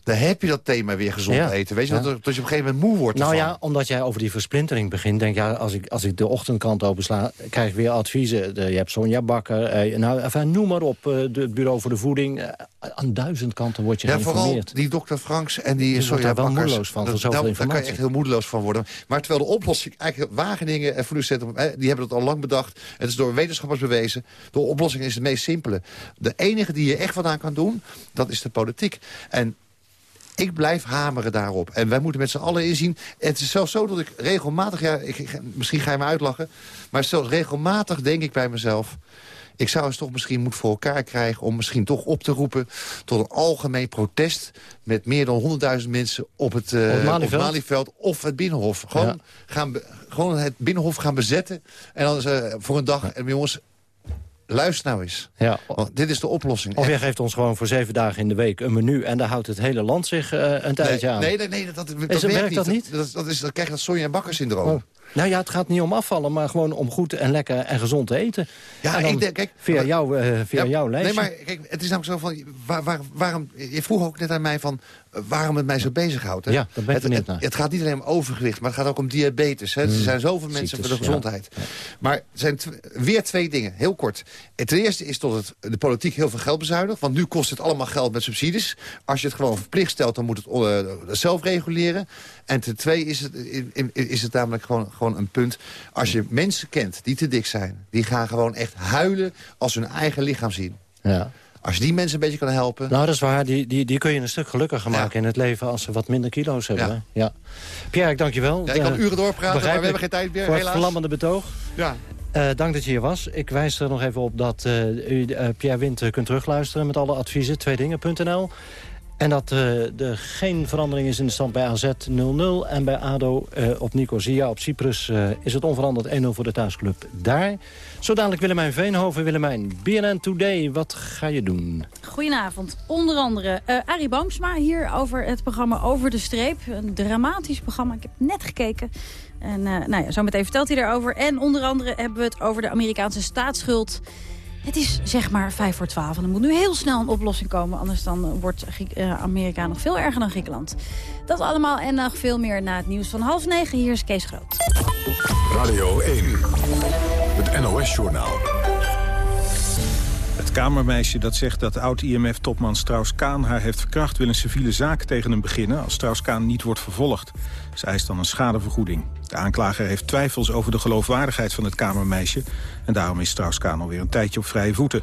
Dan heb je dat thema weer gezond eten. Weet je, dat, dat, je op een gegeven moment moe wordt Nou ja, omdat jij over die versplintering begint. Denk ja, als ik, als ik de ochtendkant opensla, krijg ik weer adviezen. De, je hebt Sonja Bakker, eh, nou, enfin, noem maar op. Uh, het Bureau voor de Voeding. Uh, aan duizend kanten word je ja, geïnformeerd. Vooral die dokter Franks en die Sonja Bakker. wel moedeloos van, van zoveel Daar kan je echt heel moedeloos van worden. Maar terwijl de oplossing, eigenlijk Wageningen en Voedingscentrum... die hebben dat al lang bedacht. Het is door wetenschappers bewezen. De oplossing is het meest simpele. De enige die je echt wat aan kan doen, dat is de politiek. En ik blijf hameren daarop. En wij moeten met z'n allen inzien. Het is zelfs zo dat ik regelmatig... Ja, ik, misschien ga je me uitlachen. Maar zelfs regelmatig denk ik bij mezelf... Ik zou eens toch misschien moet voor elkaar krijgen... om misschien toch op te roepen tot een algemeen protest... met meer dan 100.000 mensen op het, uh, op het Malieveld of het Binnenhof. Gewoon, gaan gewoon het Binnenhof gaan bezetten. En dan uh, voor een dag. En jongens, luister nou eens. Ja. Want dit is de oplossing. Of jij geeft ons gewoon voor zeven dagen in de week een menu... en daar houdt het hele land zich uh, een tijdje aan. Nee, nee, nee dat, dat, dat werkt dat niet. Dat, dat, is, dat krijg je dat Sonja en Bakker syndroom. Oh. Nou ja, het gaat niet om afvallen, maar gewoon om goed en lekker en gezond te eten. Ja, ik denk, kijk... Via, jou, uh, via ja, jouw lijstje. Nee, maar kijk, het is namelijk zo van... Waar, waar, waarom, je vroeg ook net aan mij van waarom het mij zo bezighoudt. Hè? Ja, dat ben ik het, het, het, gaat niet alleen om overgewicht, maar het gaat ook om diabetes. Hè? er hmm. zijn zoveel mensen voor de gezondheid. Maar er zijn weer twee dingen, heel kort. Het eerste is dat het, de politiek heel veel geld bezuinigt. Want nu kost het allemaal geld met subsidies. Als je het gewoon verplicht stelt, dan moet het uh, zelf reguleren. En ten tweede is het, is het namelijk gewoon, gewoon een punt. Als je mensen kent die te dik zijn, die gaan gewoon echt huilen als ze hun eigen lichaam zien. Ja. Als je die mensen een beetje kan helpen... Nou, dat is waar. Die, die, die kun je een stuk gelukkiger maken in het leven... als ze wat minder kilo's hebben. Ja. ja. Pierre, ik dank je wel. Ja, ik kan uren doorpraten, maar we hebben geen tijd meer, Voor het verlammende betoog. Ja. Uh, dank dat je hier was. Ik wijs er nog even op dat uh, u Pierre Winter kunt terugluisteren... met alle adviezen, tweedingen.nl. En dat er geen verandering is in de stand bij AZ 0-0. En bij ADO uh, op Nicosia op Cyprus uh, is het onveranderd 1-0 voor de thuisclub daar. Zo dadelijk Willemijn Veenhoven. Willemijn, BNN Today, wat ga je doen? Goedenavond. Onder andere Arie Boomsma hier over het programma Over de Streep. Een dramatisch programma. Ik heb net gekeken. En nou ja, zo meteen vertelt hij daarover. En onder andere hebben we het over de Amerikaanse staatsschuld. Het is zeg maar vijf voor twaalf en er moet nu heel snel een oplossing komen. Anders dan wordt uh, Amerika nog veel erger dan Griekenland. Dat allemaal en nog veel meer na het nieuws van half negen. Hier is Kees Groot. Radio 1, het NOS-journaal. Kamermeisje dat zegt dat oud-IMF-topman Strauss-Kaan haar heeft verkracht... wil een civiele zaak tegen hem beginnen als Strauss-Kaan niet wordt vervolgd. Ze eist dan een schadevergoeding. De aanklager heeft twijfels over de geloofwaardigheid van het kamermeisje... en daarom is Strauss-Kaan alweer een tijdje op vrije voeten.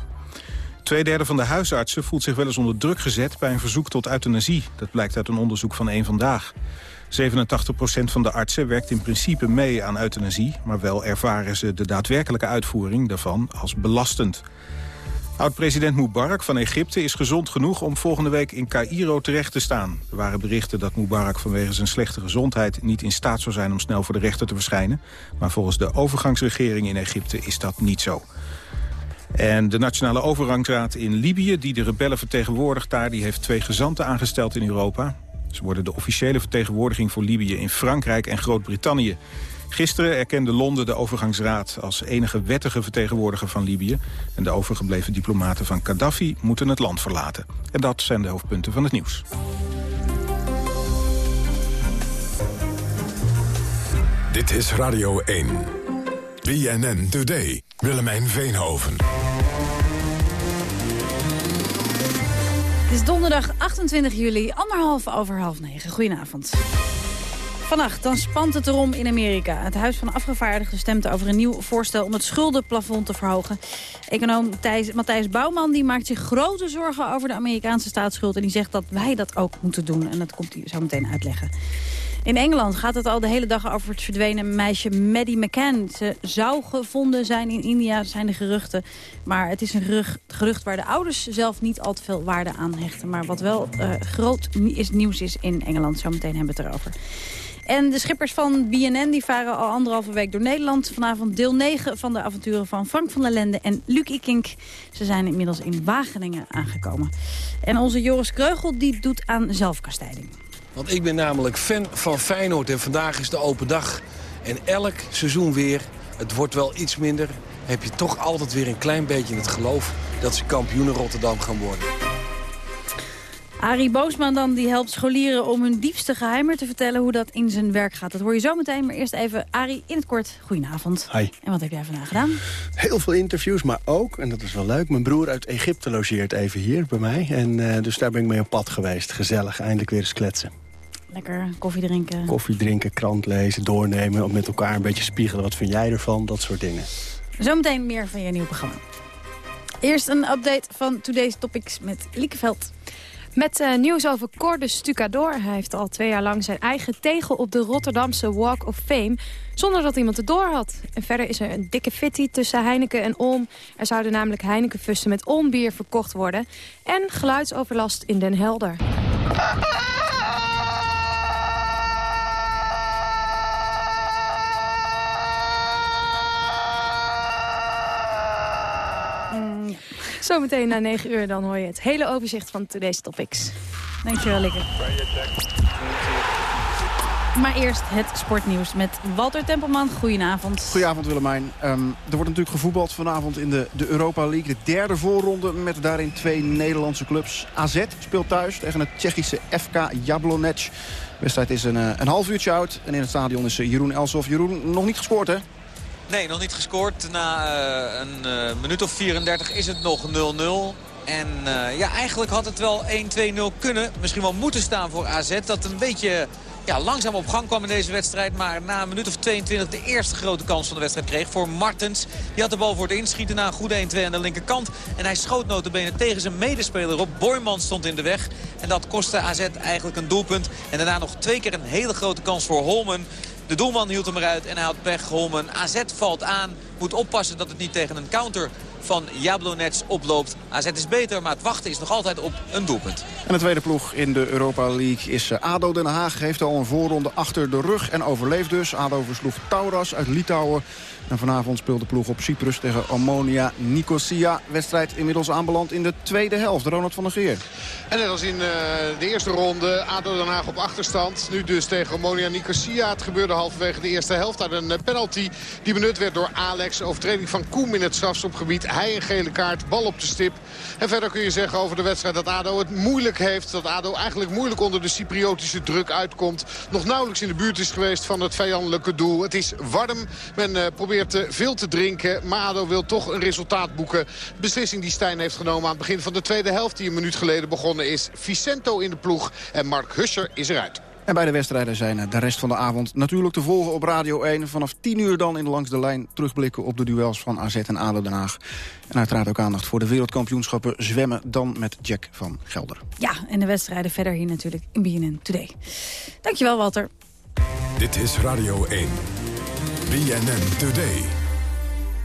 Tweederde van de huisartsen voelt zich wel eens onder druk gezet... bij een verzoek tot euthanasie. Dat blijkt uit een onderzoek van één Vandaag. 87% van de artsen werkt in principe mee aan euthanasie... maar wel ervaren ze de daadwerkelijke uitvoering daarvan als belastend. Oud-president Mubarak van Egypte is gezond genoeg om volgende week in Cairo terecht te staan. Er waren berichten dat Mubarak vanwege zijn slechte gezondheid niet in staat zou zijn om snel voor de rechter te verschijnen. Maar volgens de overgangsregering in Egypte is dat niet zo. En de Nationale Overgangsraad in Libië, die de rebellen vertegenwoordigt daar, die heeft twee gezanten aangesteld in Europa. Ze worden de officiële vertegenwoordiging voor Libië in Frankrijk en Groot-Brittannië. Gisteren erkende Londen de overgangsraad als enige wettige vertegenwoordiger van Libië. En de overgebleven diplomaten van Gaddafi moeten het land verlaten. En dat zijn de hoofdpunten van het nieuws. Dit is Radio 1. BNN Today. Willemijn Veenhoven. Het is donderdag 28 juli, anderhalf over half negen. Goedenavond. Vannacht dan spant het erom in Amerika. Het Huis van Afgevaardigden stemt over een nieuw voorstel... om het schuldenplafond te verhogen. Econoom Thijs, Matthijs Bouwman die maakt zich grote zorgen over de Amerikaanse staatsschuld... en die zegt dat wij dat ook moeten doen. En dat komt hij zo meteen uitleggen. In Engeland gaat het al de hele dag over het verdwenen meisje Maddie McCann. Ze zou gevonden zijn in India, zijn de geruchten. Maar het is een gerucht, waar de ouders zelf niet al te veel waarde aan hechten. Maar wat wel uh, groot is, nieuws is in Engeland. Zometeen hebben we het erover. En de schippers van BNN die varen al anderhalve week door Nederland. Vanavond deel 9 van de avonturen van Frank van der Lende en Luc Ikink. Ze zijn inmiddels in Wageningen aangekomen. En onze Joris Kreugel die doet aan zelfkastijding. Want ik ben namelijk fan van Feyenoord en vandaag is de open dag. En elk seizoen weer, het wordt wel iets minder... heb je toch altijd weer een klein beetje het geloof dat ze kampioenen Rotterdam gaan worden. Arie Boosman dan, die helpt scholieren om hun diepste geheimen te vertellen hoe dat in zijn werk gaat. Dat hoor je zo meteen, maar eerst even Arie in het kort. Goedenavond. Hi. En wat heb jij vandaag gedaan? Heel veel interviews, maar ook, en dat is wel leuk, mijn broer uit Egypte logeert even hier bij mij. En uh, dus daar ben ik mee op pad geweest. Gezellig, eindelijk weer eens kletsen. Lekker koffie drinken. Koffie drinken, krant lezen, doornemen, met elkaar een beetje spiegelen. Wat vind jij ervan? Dat soort dingen. Zometeen meer van je nieuw programma. Eerst een update van Today's Topics met Liekeveld. Met uh, nieuws over Cor de Stucador. Hij heeft al twee jaar lang zijn eigen tegel op de Rotterdamse Walk of Fame... zonder dat iemand het door had. En verder is er een dikke fitty tussen Heineken en Olm. Er zouden namelijk Heineken-fussen met Olmbier verkocht worden. En geluidsoverlast in Den Helder. Zometeen na 9 uur dan hoor je het hele overzicht van Today's Topics. Dankjewel, Likke. Maar eerst het sportnieuws met Walter Tempelman. Goedenavond. Goedenavond Willemijn. Um, er wordt natuurlijk gevoetbald vanavond in de, de Europa League. De derde voorronde met daarin twee Nederlandse clubs. AZ speelt thuis tegen het Tsjechische FK Jablonec. De wedstrijd is een, eh, een half uurtje oud. En in het stadion is eh, Jeroen Elsof. Jeroen, nog niet gescoord hè? Nee, nog niet gescoord. Na uh, een uh, minuut of 34 is het nog 0-0. En uh, ja, eigenlijk had het wel 1-2-0 kunnen. Misschien wel moeten staan voor AZ. Dat een beetje ja, langzaam op gang kwam in deze wedstrijd. Maar na een minuut of 22 de eerste grote kans van de wedstrijd kreeg voor Martens. Die had de bal voor het inschieten na een goede 1-2 aan de linkerkant. En hij schoot notabene tegen zijn medespeler op. Boyman stond in de weg. En dat kostte AZ eigenlijk een doelpunt. En daarna nog twee keer een hele grote kans voor Holmen. De doelman hield hem eruit en hij had pech. Holmen AZ valt aan. Moet oppassen dat het niet tegen een counter van Jablonets oploopt. AZ is beter, maar het wachten is nog altijd op een doelpunt. En de tweede ploeg in de Europa League is eh, ADO Den Haag. Heeft al een voorronde achter de rug en overleeft dus. ADO versloeg Tauras uit Litouwen. En vanavond speelt de ploeg op Cyprus tegen Ammonia Nicosia. Wedstrijd inmiddels aanbeland in de tweede helft. Ronald van der Geer. En net als in uh, de eerste ronde, ADO Den Haag op achterstand. Nu dus tegen Ammonia Nicosia. Het gebeurde halverwege de eerste helft. Uit een penalty die benut werd door Alex. Overtreding van Koem in het strafschopgebied. Hij een gele kaart, bal op de stip. En verder kun je zeggen over de wedstrijd dat ADO het moeilijk heeft. Dat ADO eigenlijk moeilijk onder de Cypriotische druk uitkomt. Nog nauwelijks in de buurt is geweest van het vijandelijke doel. Het is warm. Men uh, probeert uh, veel te drinken. Maar ADO wil toch een resultaat boeken. Beslissing die Stijn heeft genomen aan het begin van de tweede helft. Die een minuut geleden begonnen is. Vicento in de ploeg. En Mark Husser is eruit. En beide wedstrijden zijn de rest van de avond natuurlijk te volgen op Radio 1. Vanaf 10 uur dan in Langs de Lijn terugblikken op de duels van AZ en ADO Den Haag. En uiteraard ook aandacht voor de wereldkampioenschappen zwemmen dan met Jack van Gelder. Ja, en de wedstrijden verder hier natuurlijk in BNN Today. Dankjewel Walter. Dit is Radio 1. BNN Today.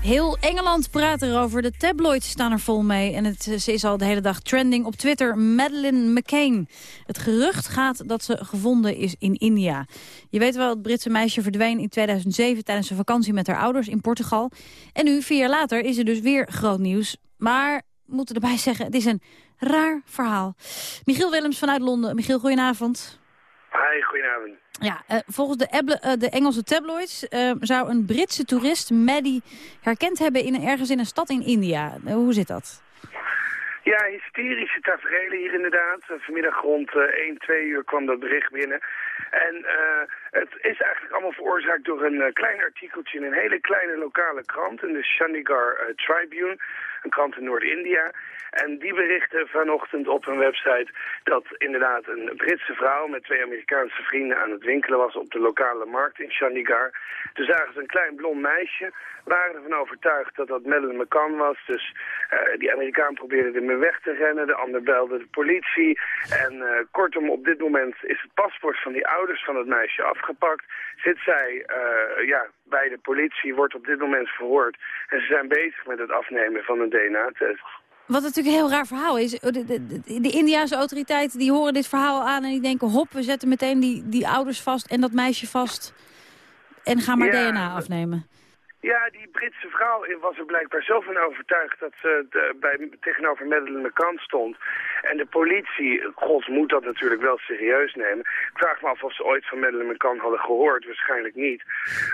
Heel Engeland praat erover. De tabloids staan er vol mee. En het, ze is al de hele dag trending op Twitter. Madeleine McCain. Het gerucht gaat dat ze gevonden is in India. Je weet wel, het Britse meisje verdween in 2007... tijdens een vakantie met haar ouders in Portugal. En nu, vier jaar later, is er dus weer groot nieuws. Maar, we moeten erbij zeggen, het is een raar verhaal. Michiel Willems vanuit Londen. Michiel, goedenavond. Hi, goedenavond. Ja, uh, volgens de, uh, de, Engelse tabloids uh, zou een Britse toerist Maddie herkend hebben in, ergens in een stad in India. hoe zit dat? Ja, hysterische tafereelen hier inderdaad. Vanmiddag rond 1, 2 uur kwam dat bericht binnen. En het is eigenlijk allemaal veroorzaakt door een klein artikeltje in een hele kleine lokale krant, in de Chandigarh Tribune, een krant in Noord-India. En die berichten vanochtend op hun website dat inderdaad een Britse vrouw met twee Amerikaanse vrienden aan het winkelen was op de lokale markt in Chandigarh. Toen zagen ze een klein blond meisje, waren ervan overtuigd dat dat Madeleine McCann was. Dus uh, die Amerikaan probeerde ermee weg te rennen, de ander belde de politie. En kortom, op dit moment is het paspoort van die ouders van het meisje afgepakt. Zit zij uh, ja, bij de politie, wordt op dit moment verhoord. En ze zijn bezig met het afnemen van een DNA-test. Wat natuurlijk een heel raar verhaal is. De, de, de, de, Indiaanse autoriteiten die horen dit verhaal aan en die denken... hop, we zetten meteen die, die ouders vast en dat meisje vast... en gaan maar DNA afnemen. Ja, die Britse vrouw was er blijkbaar zo van overtuigd dat ze de, bij, tegenover Madeleine McCann stond. En de politie, god moet dat natuurlijk wel serieus nemen. Ik vraag me af of ze ooit van Madeleine McCann hadden gehoord, waarschijnlijk niet.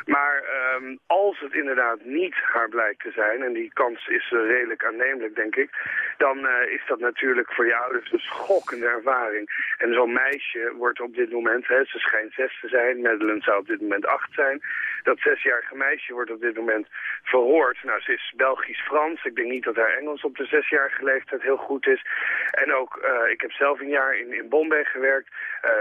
Maar um, als het inderdaad niet haar blijkt te zijn, en die kans is uh, redelijk aannemelijk denk ik, dan uh, is dat natuurlijk voor je ouders een schokkende ervaring. En zo'n meisje wordt op dit moment, hè, ze schijnt zes te zijn, Madeleine zou op dit moment acht zijn. Dat zesjarige meisje wordt op dit moment verhoord. Nou, ze is Belgisch-Frans. Ik denk niet dat haar Engels op de zesjarige leeftijd heel goed is. En ook, uh, ik heb zelf een jaar in, in Bombay gewerkt. Uh,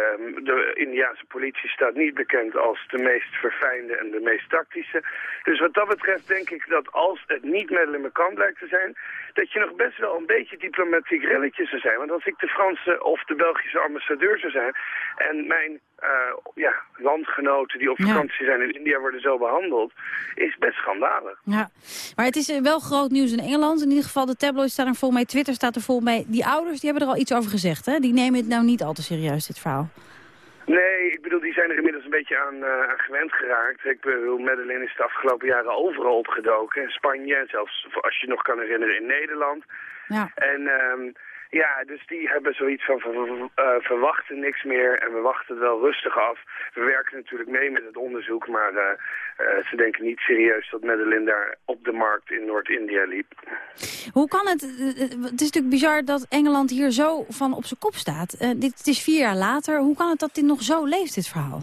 de Indiaanse politie staat niet bekend als de meest verfijnde en de meest tactische. Dus wat dat betreft denk ik dat als het niet Madeleine McCann blijkt te zijn... dat je nog best wel een beetje diplomatiek relletje zou zijn. Want als ik de Franse of de Belgische ambassadeur zou zijn... en mijn uh, ja, landgenoten die op vakantie zijn in India worden zo behandeld... is best schandalig. Ja, maar het is eh, wel groot nieuws in Engeland. In ieder geval, de tabloids staan er vol mee, Twitter staat er vol mee. Die ouders die hebben er al iets over gezegd, hè? Die nemen het nou niet al te serieus, dit verhaal. Nee, ik bedoel, die zijn er inmiddels een beetje aan, uh, aan gewend geraakt. Ik bedoel, Madeleine is de afgelopen jaren overal opgedoken. In Spanje, en zelfs als je nog kan herinneren in Nederland. Ja. En... Um, ja, dus die hebben zoiets van we uh, verwachten niks meer en we wachten het wel rustig af. We werken natuurlijk mee met het onderzoek, maar uh, uh, ze denken niet serieus dat Madeleine daar op de markt in Noord-India liep. Hoe kan het, het is natuurlijk bizar dat Engeland hier zo van op zijn kop staat. dit het is vier jaar later, hoe kan het dat dit nog zo leeft, dit verhaal?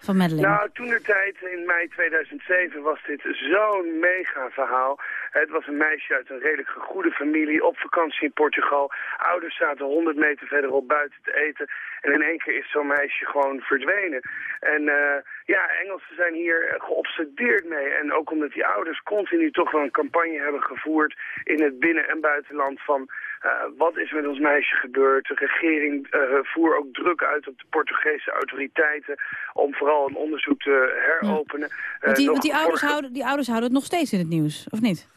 Van? Nou, toen de tijd, in mei 2007, was dit zo'n mega verhaal. Het was een meisje uit een redelijk goede familie op vakantie in Portugal. Ouders zaten 100 meter verderop buiten te eten. En in één keer is zo'n meisje gewoon verdwenen. En uh, ja, Engelsen zijn hier geobsedeerd mee. En ook omdat die ouders continu toch wel een campagne hebben gevoerd in het binnen- en buitenland van wat is met ons meisje gebeurd? De regering voer ook druk uit op de Portugese autoriteiten om vooral een onderzoek te heropenen. Want die, want die, ouders houden, die ouders houden het nog steeds in het nieuws, of niet?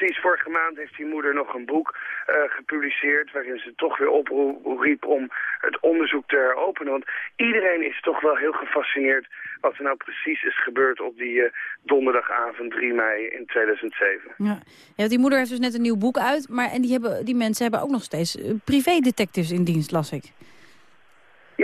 Precies. Vorige maand heeft die moeder nog een boek uh, gepubliceerd... waarin ze toch weer opriep om het onderzoek te heropenen. Want iedereen is toch wel heel gefascineerd... wat er nou precies is gebeurd op die uh, donderdagavond 3 mei in 2007. Ja. ja, die moeder heeft dus net een nieuw boek uit... maar en die, hebben, die mensen hebben ook nog steeds uh, privédetectives in dienst, las ik.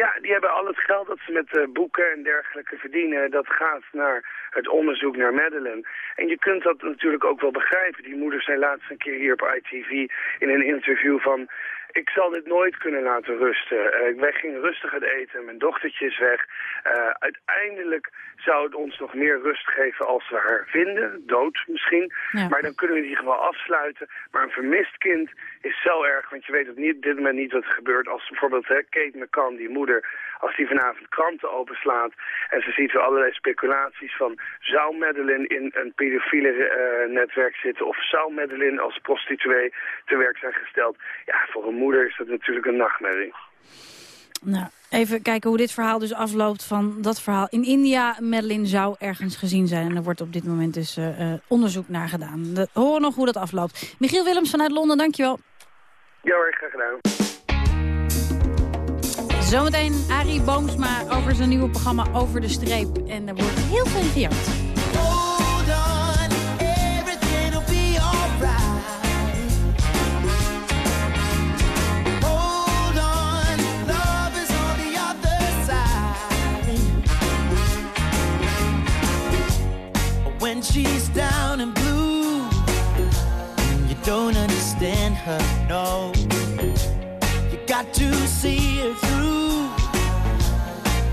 Ja, die hebben al het geld dat ze met uh, boeken en dergelijke verdienen. Dat gaat naar het onderzoek naar Madeleine. En je kunt dat natuurlijk ook wel begrijpen. Die moeder zei laatst een keer hier op ITV in een interview van ik zal dit nooit kunnen laten rusten. Uh, wij gingen rustig het eten, mijn dochtertje is weg. Uh, uiteindelijk zou het ons nog meer rust geven als we haar vinden, dood misschien. Ja. Maar dan kunnen we die gewoon afsluiten. Maar een vermist kind is zo erg, want je weet op dit moment niet wat er gebeurt. Als bijvoorbeeld hè, Kate McCann, die moeder, als die vanavond kranten openslaat... en ze ziet weer allerlei speculaties van... zou Madeline in een pedofiele uh, netwerk zitten... of zou Madeline als prostituee te werk zijn gesteld? Ja, voor een moeder is dat natuurlijk een nachtmerrie. Nou, even kijken hoe dit verhaal dus afloopt van dat verhaal. In India, Madeline zou ergens gezien zijn. En er wordt op dit moment dus uh, onderzoek naar gedaan. We horen nog hoe dat afloopt. Michiel Willems vanuit Londen, dankjewel. Ja hoor, graag gedaan. Zometeen Arie Boomsma over zijn nieuwe programma Over de Streep. En er wordt heel veel gejakt. When she's down and blue. And You don't understand her, no. You got to see her through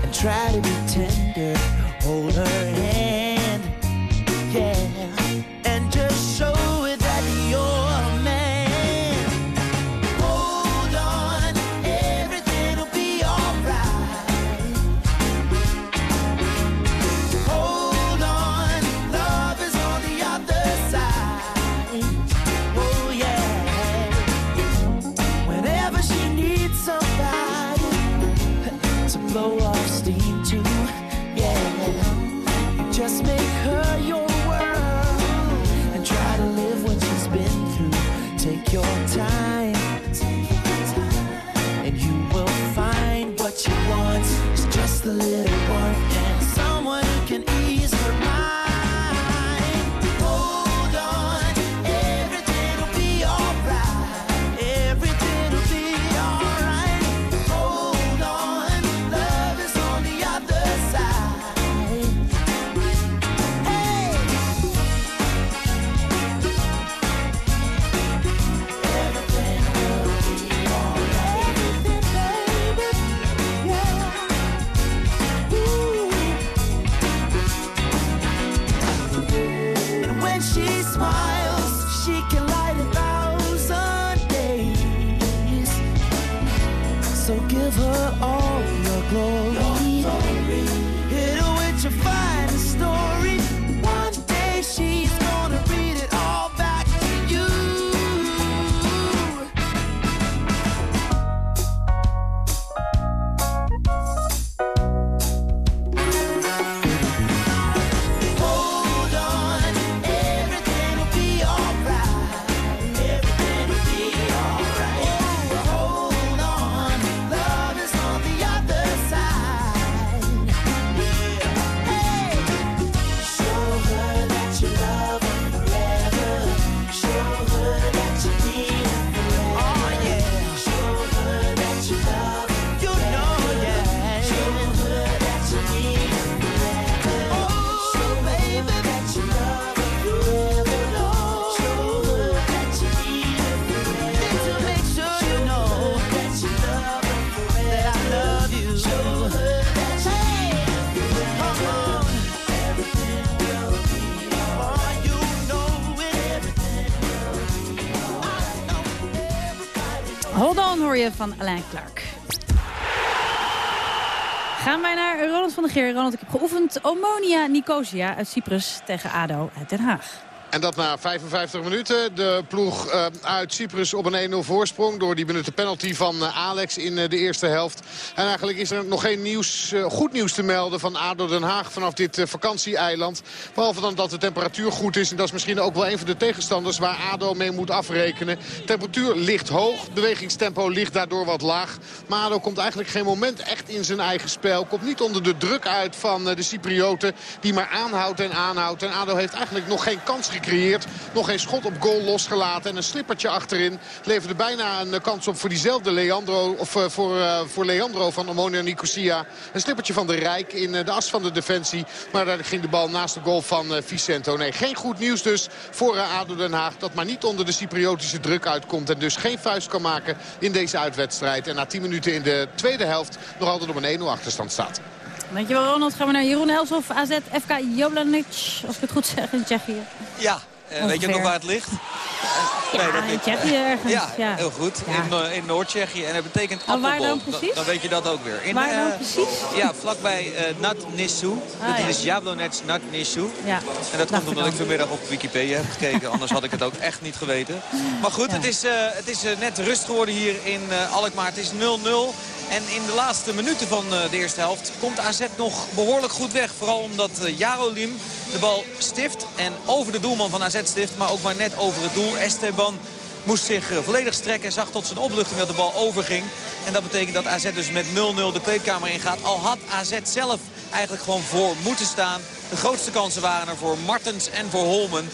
and try to be tender. Hold her hand, van Alain Clark. Gaan wij naar Ronald van der Geer. Ronald, ik heb geoefend Omonia Nicosia uit Cyprus tegen ADO uit Den Haag. En dat na 55 minuten. De ploeg uh, uit Cyprus op een 1-0 voorsprong. Door die benutte penalty van uh, Alex in uh, de eerste helft. En eigenlijk is er nog geen nieuws, goed nieuws te melden van ADO Den Haag vanaf dit vakantieeiland. Behalve dan dat de temperatuur goed is. En dat is misschien ook wel een van de tegenstanders waar ADO mee moet afrekenen. Temperatuur ligt hoog. Bewegingstempo ligt daardoor wat laag. Maar ADO komt eigenlijk geen moment echt in zijn eigen spel. Komt niet onder de druk uit van de Cyprioten. Die maar aanhoudt en aanhoudt. En ADO heeft eigenlijk nog geen kans Nog geen schot op goal losgelaten. En een slippertje achterin leverde bijna een kans op voor diezelfde Leandro. Of uh, voor, uh, voor Leandro van Omonia Nicosia. Een slippertje van de Rijk in de as van de defensie. Maar daar ging de bal naast de goal van Vicento. Nee, geen goed nieuws dus voor ADO Den Haag. Dat maar niet onder de Cypriotische druk uitkomt. En dus geen vuist kan maken in deze uitwedstrijd. En na 10 minuten in de tweede helft nog altijd op een 1-0 achterstand staat. Dankjewel Ronald. Gaan we naar Jeroen Elshoff, AZ, FK Joblanic. Als ik het goed zeg in Tsjechië. Ja, uh, weet je nog waar het ligt? Uh, nee, dat in Tsjechië ergens. Ja, ja, heel goed. Ja. In, in Noord-Tsjechië. En dat betekent oh, waar dan precies? Dan, weet je dat ook weer. In, waar dan precies? Ja, vlakbij Nat Nissu. Ah, dat is Jablonec Nat Nissu. Ja. En dat komt omdat ik vanmiddag op Wikipedia heb gekeken. Anders had ik het ook echt niet geweten. Maar goed, het is, uh, het is net rust geworden hier in Alkmaar. Het is 0-0. En in de laatste minuten van de eerste helft komt AZ nog behoorlijk goed weg. Vooral omdat Jarolim de bal stift en over de doelman van AZ stift. Maar ook maar net over het doel. Esteban moest zich volledig strekken. Zag tot zijn opluchting dat de bal overging. En dat betekent dat AZ dus met 0-0 de kleedkamer ingaat. Al had AZ zelf eigenlijk gewoon voor moeten staan. De grootste kansen waren er voor Martens en voor Holmen.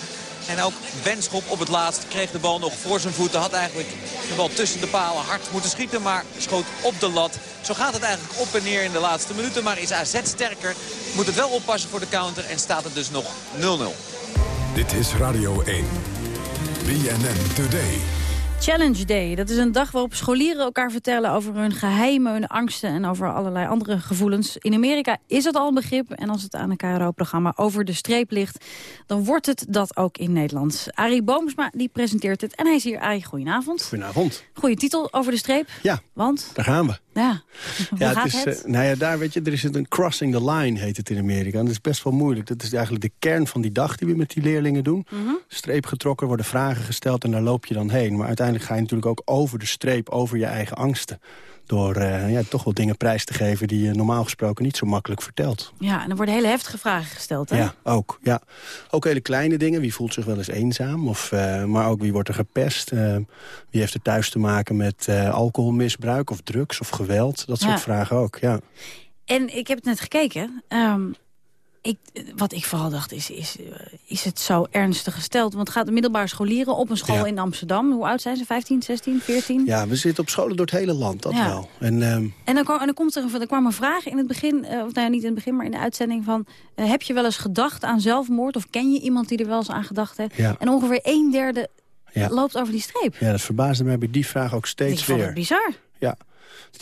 En ook Benschop op het laatst kreeg de bal nog voor zijn voeten. Had eigenlijk de bal tussen de palen hard moeten schieten, maar schoot op de lat. Zo gaat het eigenlijk op en neer in de laatste minuten. Maar is AZ sterker, moet het wel oppassen voor de counter en staat het dus nog 0-0. Dit is Radio 1. BNN Today. Challenge Day. Dat is een dag waarop scholieren elkaar vertellen over hun geheimen, hun angsten en over allerlei andere gevoelens. In Amerika is het al een begrip en als het aan een KRO-programma over de streep ligt, dan wordt het dat ook in Nederland. Arie Boomsma die presenteert het en hij is hier. Arie, goedenavond. Goedenavond. Goeie titel, over de streep. Ja, Want? daar gaan we. Ja, ja het is, het? Uh, nou ja, daar weet je, er is een crossing the line, heet het in Amerika. En dat is best wel moeilijk. Dat is eigenlijk de kern van die dag die we met die leerlingen doen. Mm Streep getrokken, worden vragen gesteld en daar loop je dan heen. Maar uiteindelijk ga je natuurlijk ook over de streep, over je eigen angsten. Door uh, ja, toch wel dingen prijs te geven die je normaal gesproken niet zo makkelijk vertelt. Ja, en er worden hele heftige vragen gesteld, hè? Ja, ook. Ja. Ook hele kleine dingen. Wie voelt zich wel eens eenzaam? Of, uh, maar ook wie wordt er gepest? Uh, wie heeft er thuis te maken met alcoholmisbruik of drugs of geweld? Dat soort ja. vragen ook, ja. En ik heb het net gekeken. Um, ik, wat ik vooral dacht, is, is, is het zo ernstig gesteld? Want gaat de middelbare scholieren op een school in Amsterdam. Hoe oud zijn ze? 15, 16, 14? Ja, we zitten op scholen door het hele land, dat wel. En, um... en, dan, kwam, en dan komt er, er kwam een vraag in het begin, uh, of nou ja, niet in het begin, maar in de uitzending van... Uh, heb je wel eens gedacht aan zelfmoord? Of ken je iemand die er wel eens aan gedacht heeft? Ja. En ongeveer een derde loopt over die streep. Ja, dat verbaasde mij bij die vraag ook steeds weer. Ik vond het bizar. Ja,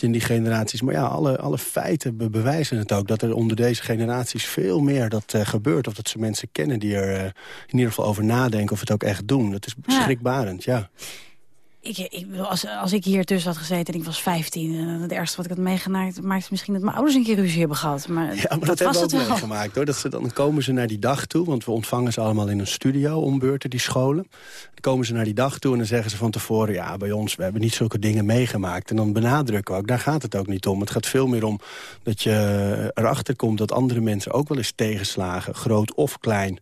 in die generaties. Maar ja, alle, alle feiten bewijzen het ook. Dat er onder deze generaties veel meer dat uh, gebeurt. Of dat ze mensen kennen die er uh, in ieder geval over nadenken of het ook echt doen. Dat is schrikbarend, ja. Ik, ik, als, als ik hier tussen had gezeten en ik was 15... en eh, het ergste wat ik had meegemaakt... maakte misschien dat mijn ouders een keer ruzie hebben gehad. Maar, ja, maar dat, dat hebben we ook meegemaakt. Hoor. Dat ze, dan komen ze naar die dag toe, want we ontvangen ze allemaal in een studio... ombeurten die scholen. Dan komen ze naar die dag toe en dan zeggen ze van tevoren... ja, bij ons, we hebben niet zulke dingen meegemaakt. En dan benadrukken we ook, daar gaat het ook niet om. Het gaat veel meer om dat je erachter komt... dat andere mensen ook wel eens tegenslagen, groot of klein...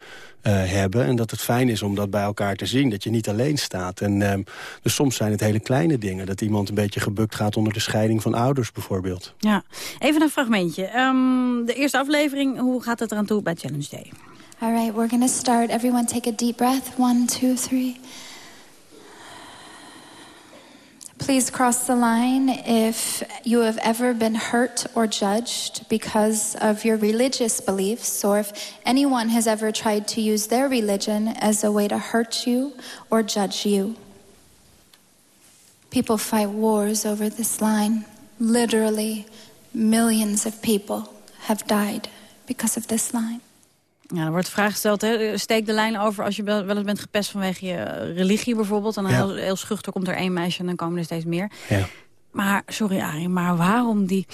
Uh, hebben. En dat het fijn is om dat bij elkaar te zien. Dat je niet alleen staat. En, uh, dus soms zijn het hele kleine dingen. Dat iemand een beetje gebukt gaat onder de scheiding van ouders bijvoorbeeld. Ja, even een fragmentje. Um, de eerste aflevering, hoe gaat het eraan toe bij Challenge Day? All right, we're going to start. Everyone take a deep breath. One, two, three. Please cross the line if you have ever been hurt or judged because of your religious beliefs, or if anyone has ever tried to use their religion as a way to hurt you or judge you. People fight wars over this line. Literally, millions of people have died because of this line. Ja, er wordt de vraag gesteld, hè, steek de lijn over als je wel eens bent gepest vanwege je religie bijvoorbeeld. En dan heel, heel schuchter komt er één meisje en dan komen er steeds meer. Ja. Maar, sorry Arie, maar waarom die...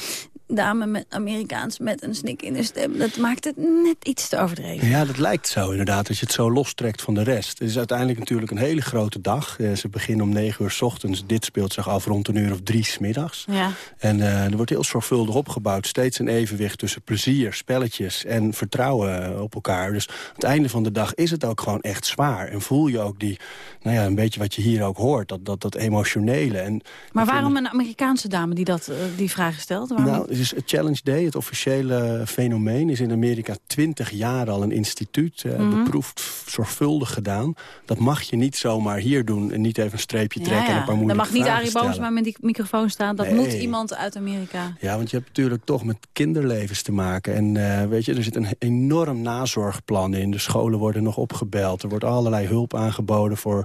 dame met Amerikaans met een snik in de stem. Dat maakt het net iets te overdreven. Ja, dat lijkt zo inderdaad, als je het zo lostrekt van de rest. Het is uiteindelijk natuurlijk een hele grote dag. Eh, ze beginnen om negen uur s ochtends. Dit speelt zich af rond een uur of drie smiddags. Ja. En uh, er wordt heel zorgvuldig opgebouwd. Steeds een evenwicht tussen plezier, spelletjes en vertrouwen eh, op elkaar. Dus aan het einde van de dag is het ook gewoon echt zwaar. En voel je ook die, nou ja, een beetje wat je hier ook hoort. Dat, dat, dat emotionele. En maar waarom een Amerikaanse dame die dat, die vraag stelt? Waarom? Nou, is Challenge Day, het officiële fenomeen... is in Amerika twintig jaar al een instituut. Uh, Beproefd, zorgvuldig gedaan. Dat mag je niet zomaar hier doen en niet even een streepje trekken... en een paar moeilijke Dan mag niet Arie Boomsma met die microfoon staan. Dat moet iemand uit Amerika. Ja, want je hebt natuurlijk toch met kinderlevens te maken. En uh, weet je, er zit een enorm nazorgplan in. De scholen worden nog opgebeld. Er wordt allerlei hulp aangeboden voor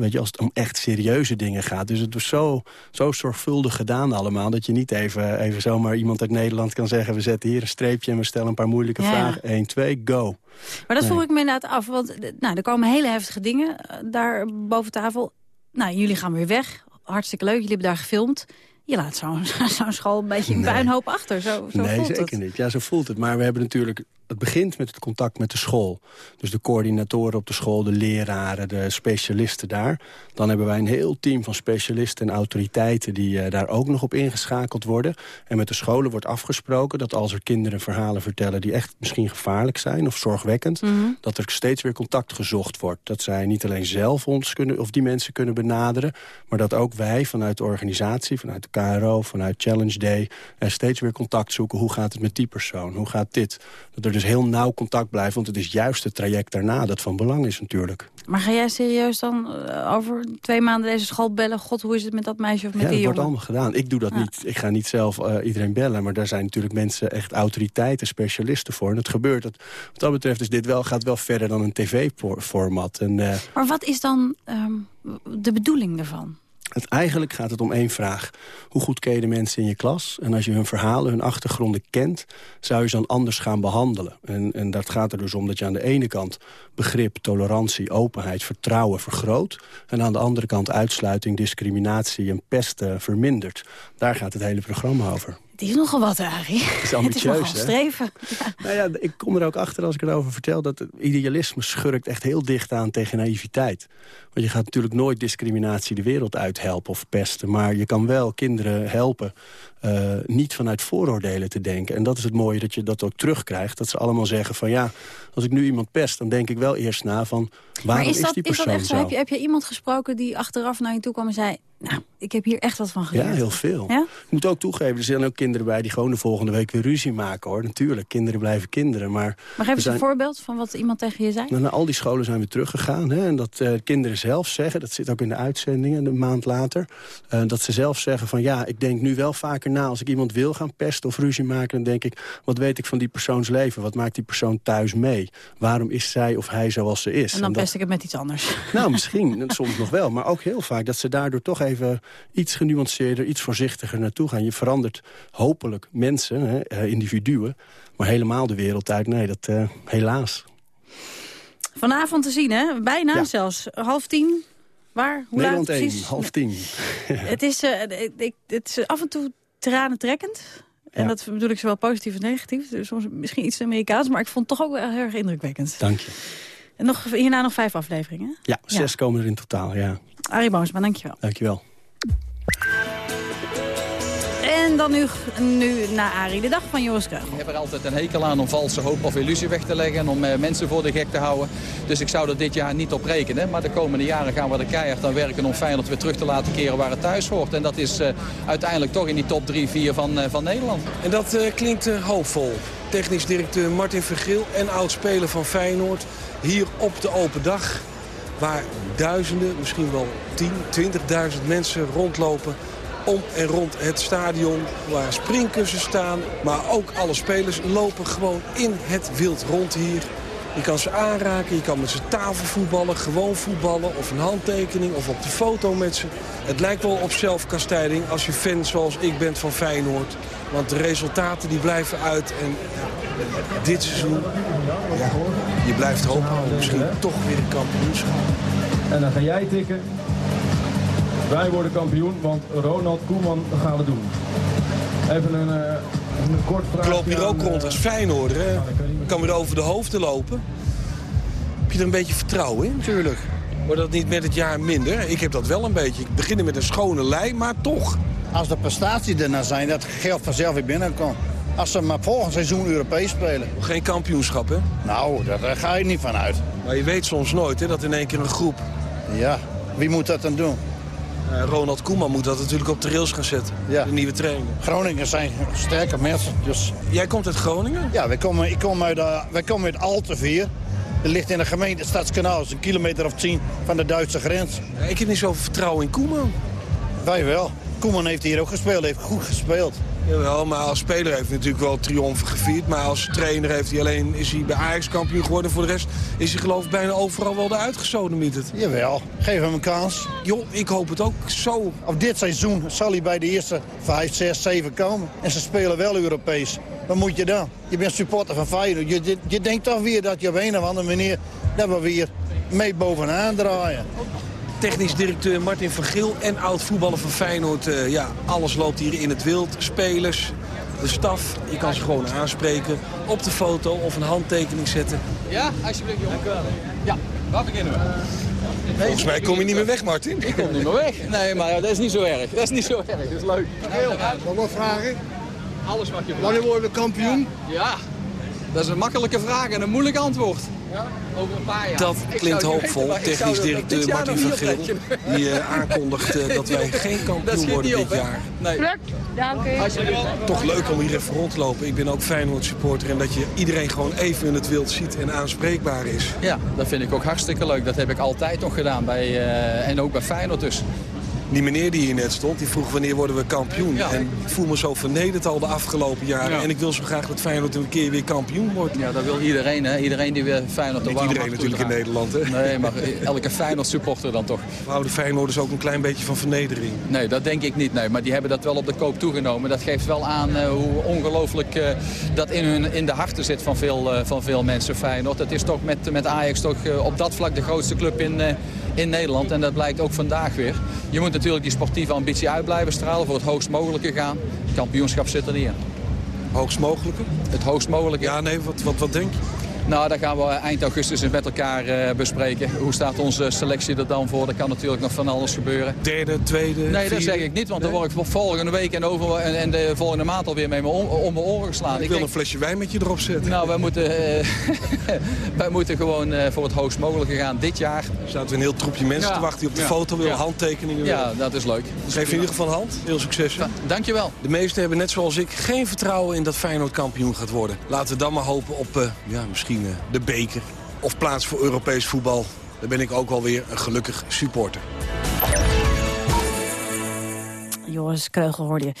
weet je, als het om echt serieuze dingen gaat. Dus het was zo, zo zorgvuldig gedaan allemaal... dat je niet even, even zomaar iemand uit Nederland kan zeggen... we zetten hier een streepje en we stellen een paar moeilijke vragen. 1, 2, go. Maar dat vroeg ik me inderdaad af. Want nou, er komen hele heftige dingen eh, daar boven tafel. Nou, jullie gaan weer weg. Hartstikke leuk, jullie hebben daar gefilmd je laat zo'n zo school een beetje in puinhoop achter. Zo, zo nee, voelt zeker het. niet. Ja, zo voelt het. Maar we hebben natuurlijk het begint met het contact met de school. Dus de coördinatoren op de school, de leraren, de specialisten daar. Dan hebben wij een heel team van specialisten en autoriteiten... die uh, daar ook nog op ingeschakeld worden. En met de scholen wordt afgesproken dat als er kinderen verhalen vertellen... die echt misschien gevaarlijk zijn of zorgwekkend... Mhm. dat er steeds weer contact gezocht wordt. Dat zij niet alleen zelf ons kunnen, of die mensen kunnen benaderen... maar dat ook wij vanuit de organisatie, vanuit de KRO, vanuit Challenge Day... er steeds weer contact zoeken. Hoe gaat het met die persoon? Hoe gaat dit? Dat er dus heel nauw contact blijft. Want het is juist het traject daarna dat van belang is natuurlijk. Maar ga jij serieus dan uh, over twee maanden deze school bellen? God, hoe is het met dat meisje of met ja, die jongen? dat wordt allemaal gedaan. Ik doe dat niet. Ik ga niet zelf uh, iedereen bellen. Maar daar zijn natuurlijk mensen, echt autoriteiten, specialisten voor. En het gebeurt. Dat, wat dat betreft is dit wel, gaat wel verder dan een tv-format. Uh, maar wat is dan um, de bedoeling ervan? Het, eigenlijk gaat het om één vraag. Hoe goed ken je de mensen in je klas? En als je hun verhalen, hun achtergronden kent... zou je ze dan anders gaan behandelen. En, en dat gaat er dus om dat je aan de ene kant... begrip, tolerantie, openheid, vertrouwen vergroot... en aan de andere kant uitsluiting, discriminatie en pesten vermindert. Daar gaat het hele programma over. Het is nogal wat, Arie. Het is ambitieus, het is streven. Ja. Nou ja, ik kom er ook achter als ik erover vertel... dat idealisme schurkt echt heel dicht aan tegen naïviteit. Want je gaat natuurlijk nooit discriminatie de wereld uithelpen of pesten... maar je kan wel kinderen helpen uh, niet vanuit vooroordelen te denken. En dat is het mooie dat je dat ook terugkrijgt. Dat ze allemaal zeggen van ja, als ik nu iemand pest... dan denk ik wel eerst na van waarom is, dat, is die persoon is dat echt zo? Heb je, heb je iemand gesproken die achteraf naar je toe kwam en zei... nou, ik heb hier echt wat van geleerd? Ja, heel veel. Ja? Ik moet ook toegeven, er zijn ook kinderen bij... die gewoon de volgende week weer ruzie maken, hoor. Natuurlijk, kinderen blijven kinderen, maar... Maar geef eens zijn... een voorbeeld van wat iemand tegen je zei. Nou, naar al die scholen zijn we teruggegaan. Hè, en dat uh, kinderen zelf zeggen, dat zit ook in de uitzendingen... een maand later, uh, dat ze zelf zeggen van... ja, ik denk nu wel vaker na als ik iemand wil gaan pesten of ruzie maken... dan denk ik, wat weet ik van die persoons leven? Wat maakt die persoon thuis mee? Waarom is zij of hij zoals ze is? En dan en dat... pest ik het met iets anders. Nou, misschien, soms nog wel. Maar ook heel vaak dat ze daardoor toch even iets genuanceerder... iets voorzichtiger naartoe gaan. Je verandert hopelijk mensen, hè, individuen... maar helemaal de wereld uit. Nee, dat uh, helaas. Vanavond te zien, hè? Bijna ja. zelfs. Half tien. Waar? Hoe Nederland laat 1, half tien. het, is, uh, ik, het is af en toe tranentrekkend. En ja. dat bedoel ik zowel positief als negatief. Dus soms misschien iets Amerikaans, maar ik vond het toch ook wel heel erg indrukwekkend. Dank je. En nog, hierna nog vijf afleveringen? Ja, zes ja. komen er in totaal, ja. Arie Boomsma, dankjewel. Dankjewel. En dan nu, nu naar Arie, de dag van Joris Kreugel. Ik heb er altijd een hekel aan om valse hoop of illusie weg te leggen... en om uh, mensen voor de gek te houden. Dus ik zou er dit jaar niet op rekenen. Maar de komende jaren gaan we er keihard aan werken... om Feyenoord weer terug te laten keren waar het thuis hoort. En dat is uh, uiteindelijk toch in die top 3, 4 van, uh, van Nederland. En dat klinkt hoopvol. Technisch directeur Martin Vergil en oud-speler van Feyenoord... hier op de open dag waar duizenden, misschien wel 10, 20.000 mensen rondlopen om en rond het stadion waar springkussens staan. Maar ook alle spelers lopen gewoon in het wild rond hier. Je kan ze aanraken, je kan met ze tafelvoetballen, gewoon voetballen... of een handtekening of op de foto met ze. Het lijkt wel op zelfkastijding als je fan zoals ik bent van Feyenoord. Want de resultaten die blijven uit. En dit seizoen, je blijft hopen op misschien toch weer een kampioenschap. En dan ga jij tikken. Wij worden kampioen, want Ronald Koeman gaat het doen. Even een uh, Ik loop hier ook rond als Feyenoord. Hè. Ik kan weer over de hoofden lopen. Heb je er een beetje vertrouwen in? Natuurlijk. Wordt dat niet met het jaar minder? Ik heb dat wel een beetje. Ik begin met een schone lei, maar toch. Als de prestaties ernaar zijn, dat geld vanzelf weer binnenkomt. Als ze maar volgend seizoen Europees spelen. Geen kampioenschap, hè? Nou, daar ga je niet van uit. Maar je weet soms nooit, hè, dat in één keer een groep... Ja, wie moet dat dan doen? Uh, Ronald Koeman moet dat natuurlijk op de rails gaan zetten. Ja. De nieuwe trainer. Groningen zijn sterke mensen. Dus... Jij komt uit Groningen? Ja, wij komen, ik kom uit, uh, wij komen uit Alteveer. Dat ligt in de gemeente Stadskanaal. een kilometer of tien van de Duitse grens. Ik heb niet zoveel vertrouwen in Koeman. Wij wel. Koeman heeft hier ook gespeeld, heeft goed gespeeld. Jawel, maar als speler heeft hij natuurlijk wel triomfen gevierd. Maar als trainer heeft hij alleen, is hij bij Ajax kampioen geworden. Voor de rest is hij geloof ik bijna overal wel eruit het. Jawel, geef hem een kans. Joh, ik hoop het ook zo. Op dit seizoen zal hij bij de eerste 5, 6, 7 komen. En ze spelen wel Europees. Wat moet je dan? Je bent supporter van Feyenoord. Je, je denkt toch weer dat je op een of andere manier... dat we weer mee bovenaan draaien technisch directeur Martin van Geel en oud-voetballer van Feyenoord. Uh, ja, alles loopt hier in het wild. Spelers, de staf, je kan ze gewoon aanspreken. Op de foto of een handtekening zetten. Ja, alsjeblieft jongen. Ja, waar beginnen we? Volgens mij kom je niet meer weg, Martin. Ik kom niet meer weg. Nee, maar dat is niet zo erg. Dat is niet zo erg. Dat is leuk. Nog wat vragen? Alles wat je vraagt. Wanneer worden we kampioen? Ja, dat is een makkelijke vraag en een moeilijk antwoord. Ja? Over een paar jaar. Dat klinkt hoopvol. Technisch directeur Martin van Geel. Die uh, aankondigt uh, dat wij geen kampioen worden dit jaar. Nee. Dank u. Toch leuk om hier even rond te lopen. Ik ben ook Feyenoord supporter. En dat je iedereen gewoon even in het wild ziet en aanspreekbaar is. Ja, dat vind ik ook hartstikke leuk. Dat heb ik altijd nog gedaan. Bij, uh, en ook bij Feyenoord dus. Die meneer die hier net stond, die vroeg wanneer worden we kampioen. En ik voel me zo vernederd al de afgelopen jaren. En ik wil zo graag dat Feyenoord een keer weer kampioen wordt. Ja, dat wil iedereen. Hè? Iedereen die weer Feyenoord Niet iedereen natuurlijk in Nederland. Hè? Nee, maar elke Feyenoord supporter dan toch. We houden Feyenoorders ook een klein beetje van vernedering. Nee, dat denk ik niet. Nee. Maar die hebben dat wel op de koop toegenomen. Dat geeft wel aan uh, hoe ongelooflijk uh, dat in, hun, in de harten zit van veel, uh, van veel mensen Feyenoord. Het is toch met, met Ajax toch op dat vlak de grootste club in, in Nederland. En dat blijkt ook vandaag weer. Je moet natuurlijk die sportieve ambitie uit blijven stralen. Voor het hoogst mogelijke gaan. Het kampioenschap zit er niet in. Hoogst mogelijke? Het hoogst mogelijke. Ja, nee, wat, wat, wat denk je? Nou, daar gaan we eind augustus met elkaar uh, bespreken. Hoe staat onze selectie er dan voor? Er kan natuurlijk nog van alles gebeuren. Derde, tweede, Nee, vierde? dat zeg ik niet, want nee? dan word ik volgende week en, over, en, en de volgende maand alweer mee om, om mijn oren geslaan. ik, ik wil denk, een flesje wijn met je erop zetten. Nou, wij moeten, uh, wij moeten gewoon uh, voor het hoogst mogelijke gaan dit jaar. Er staat weer een heel troepje mensen ja. te wachten die op de ja. foto willen, ja. handtekeningen Ja, wil. dat is leuk. Dus geef in ieder geval hand. Heel succes. Ja, dankjewel. De meesten hebben net zoals ik geen vertrouwen in dat Feyenoord kampioen gaat worden. Laten we dan maar hopen op ja, misschien de beker of plaats voor Europees voetbal. Dan ben ik ook alweer een gelukkig supporter. Joris Kreugel hoorde je.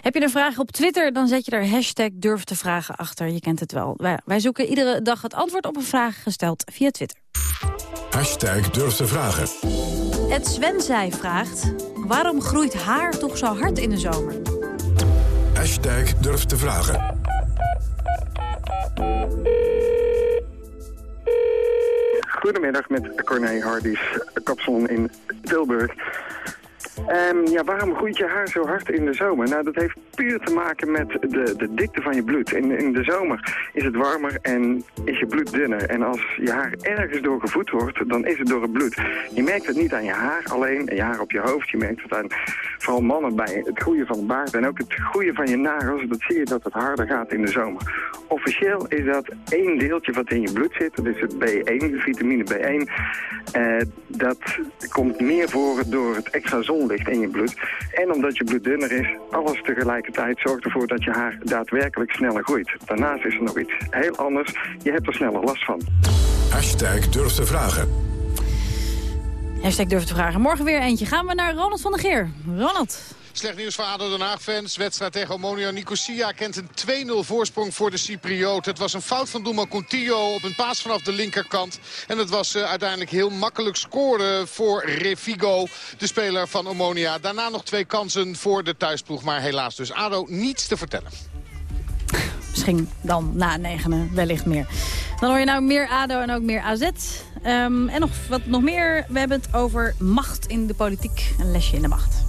Heb je een vraag op Twitter, dan zet je daar hashtag durf te vragen achter. Je kent het wel. Wij, wij zoeken iedere dag het antwoord op een vraag gesteld via Twitter. Hashtag durf te vragen. Het Svenzij vraagt... waarom groeit haar toch zo hard in de zomer? Hashtag durf te vragen. Goedemiddag met Corné Hardys, kapsalon in Tilburg. Um, ja, waarom groeit je haar zo hard in de zomer? Nou, dat heeft puur te maken met de, de dikte van je bloed. In, in de zomer is het warmer en is je bloed dunner. En als je haar ergens door gevoed wordt, dan is het door het bloed. Je merkt het niet aan je haar alleen, je haar op je hoofd. Je merkt het aan vooral mannen bij het groeien van de baard en ook het groeien van je nagels. Dat zie je dat het harder gaat in de zomer. Officieel is dat één deeltje wat in je bloed zit. Dat is het B1, vitamine B1. Uh, dat komt meer voor door het extra zonlicht in je bloed. En omdat je bloed dunner is, alles tegelijkertijd zorgt ervoor dat je haar daadwerkelijk sneller groeit. Daarnaast is er nog iets heel anders. Je hebt er sneller last van. Hashtag durf te vragen. Hashtag durf te vragen. Morgen weer eentje. Gaan we naar Ronald van der Geer. Ronald. Slecht nieuws voor ADO Den Haag-fans. Wedstrijd tegen Omonia Nicosia kent een 2-0 voorsprong voor de Cypriot. Het was een fout van Douma Contillo op een paas vanaf de linkerkant. En het was uh, uiteindelijk heel makkelijk scoren voor Refigo, de speler van Omonia. Daarna nog twee kansen voor de thuisploeg, maar helaas dus ADO niets te vertellen. Misschien dan na negenen, wellicht meer. Dan hoor je nou meer ADO en ook meer AZ. Um, en nog wat nog meer. We hebben het over macht in de politiek. Een lesje in de macht.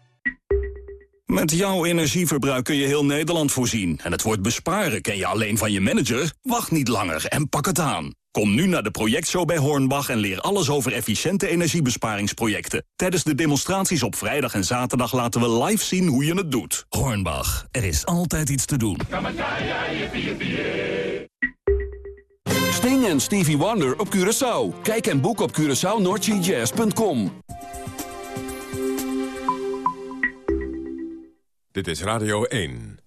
Met jouw energieverbruik kun je heel Nederland voorzien. En het woord besparen ken je alleen van je manager? Wacht niet langer en pak het aan. Kom nu naar de projectshow bij Hornbach en leer alles over efficiënte energiebesparingsprojecten. Tijdens de demonstraties op vrijdag en zaterdag laten we live zien hoe je het doet. Hornbach, er is altijd iets te doen. Sting en Stevie Wonder op Curaçao. Kijk en boek op CuraçaoNordGJazz.com. Dit is Radio 1.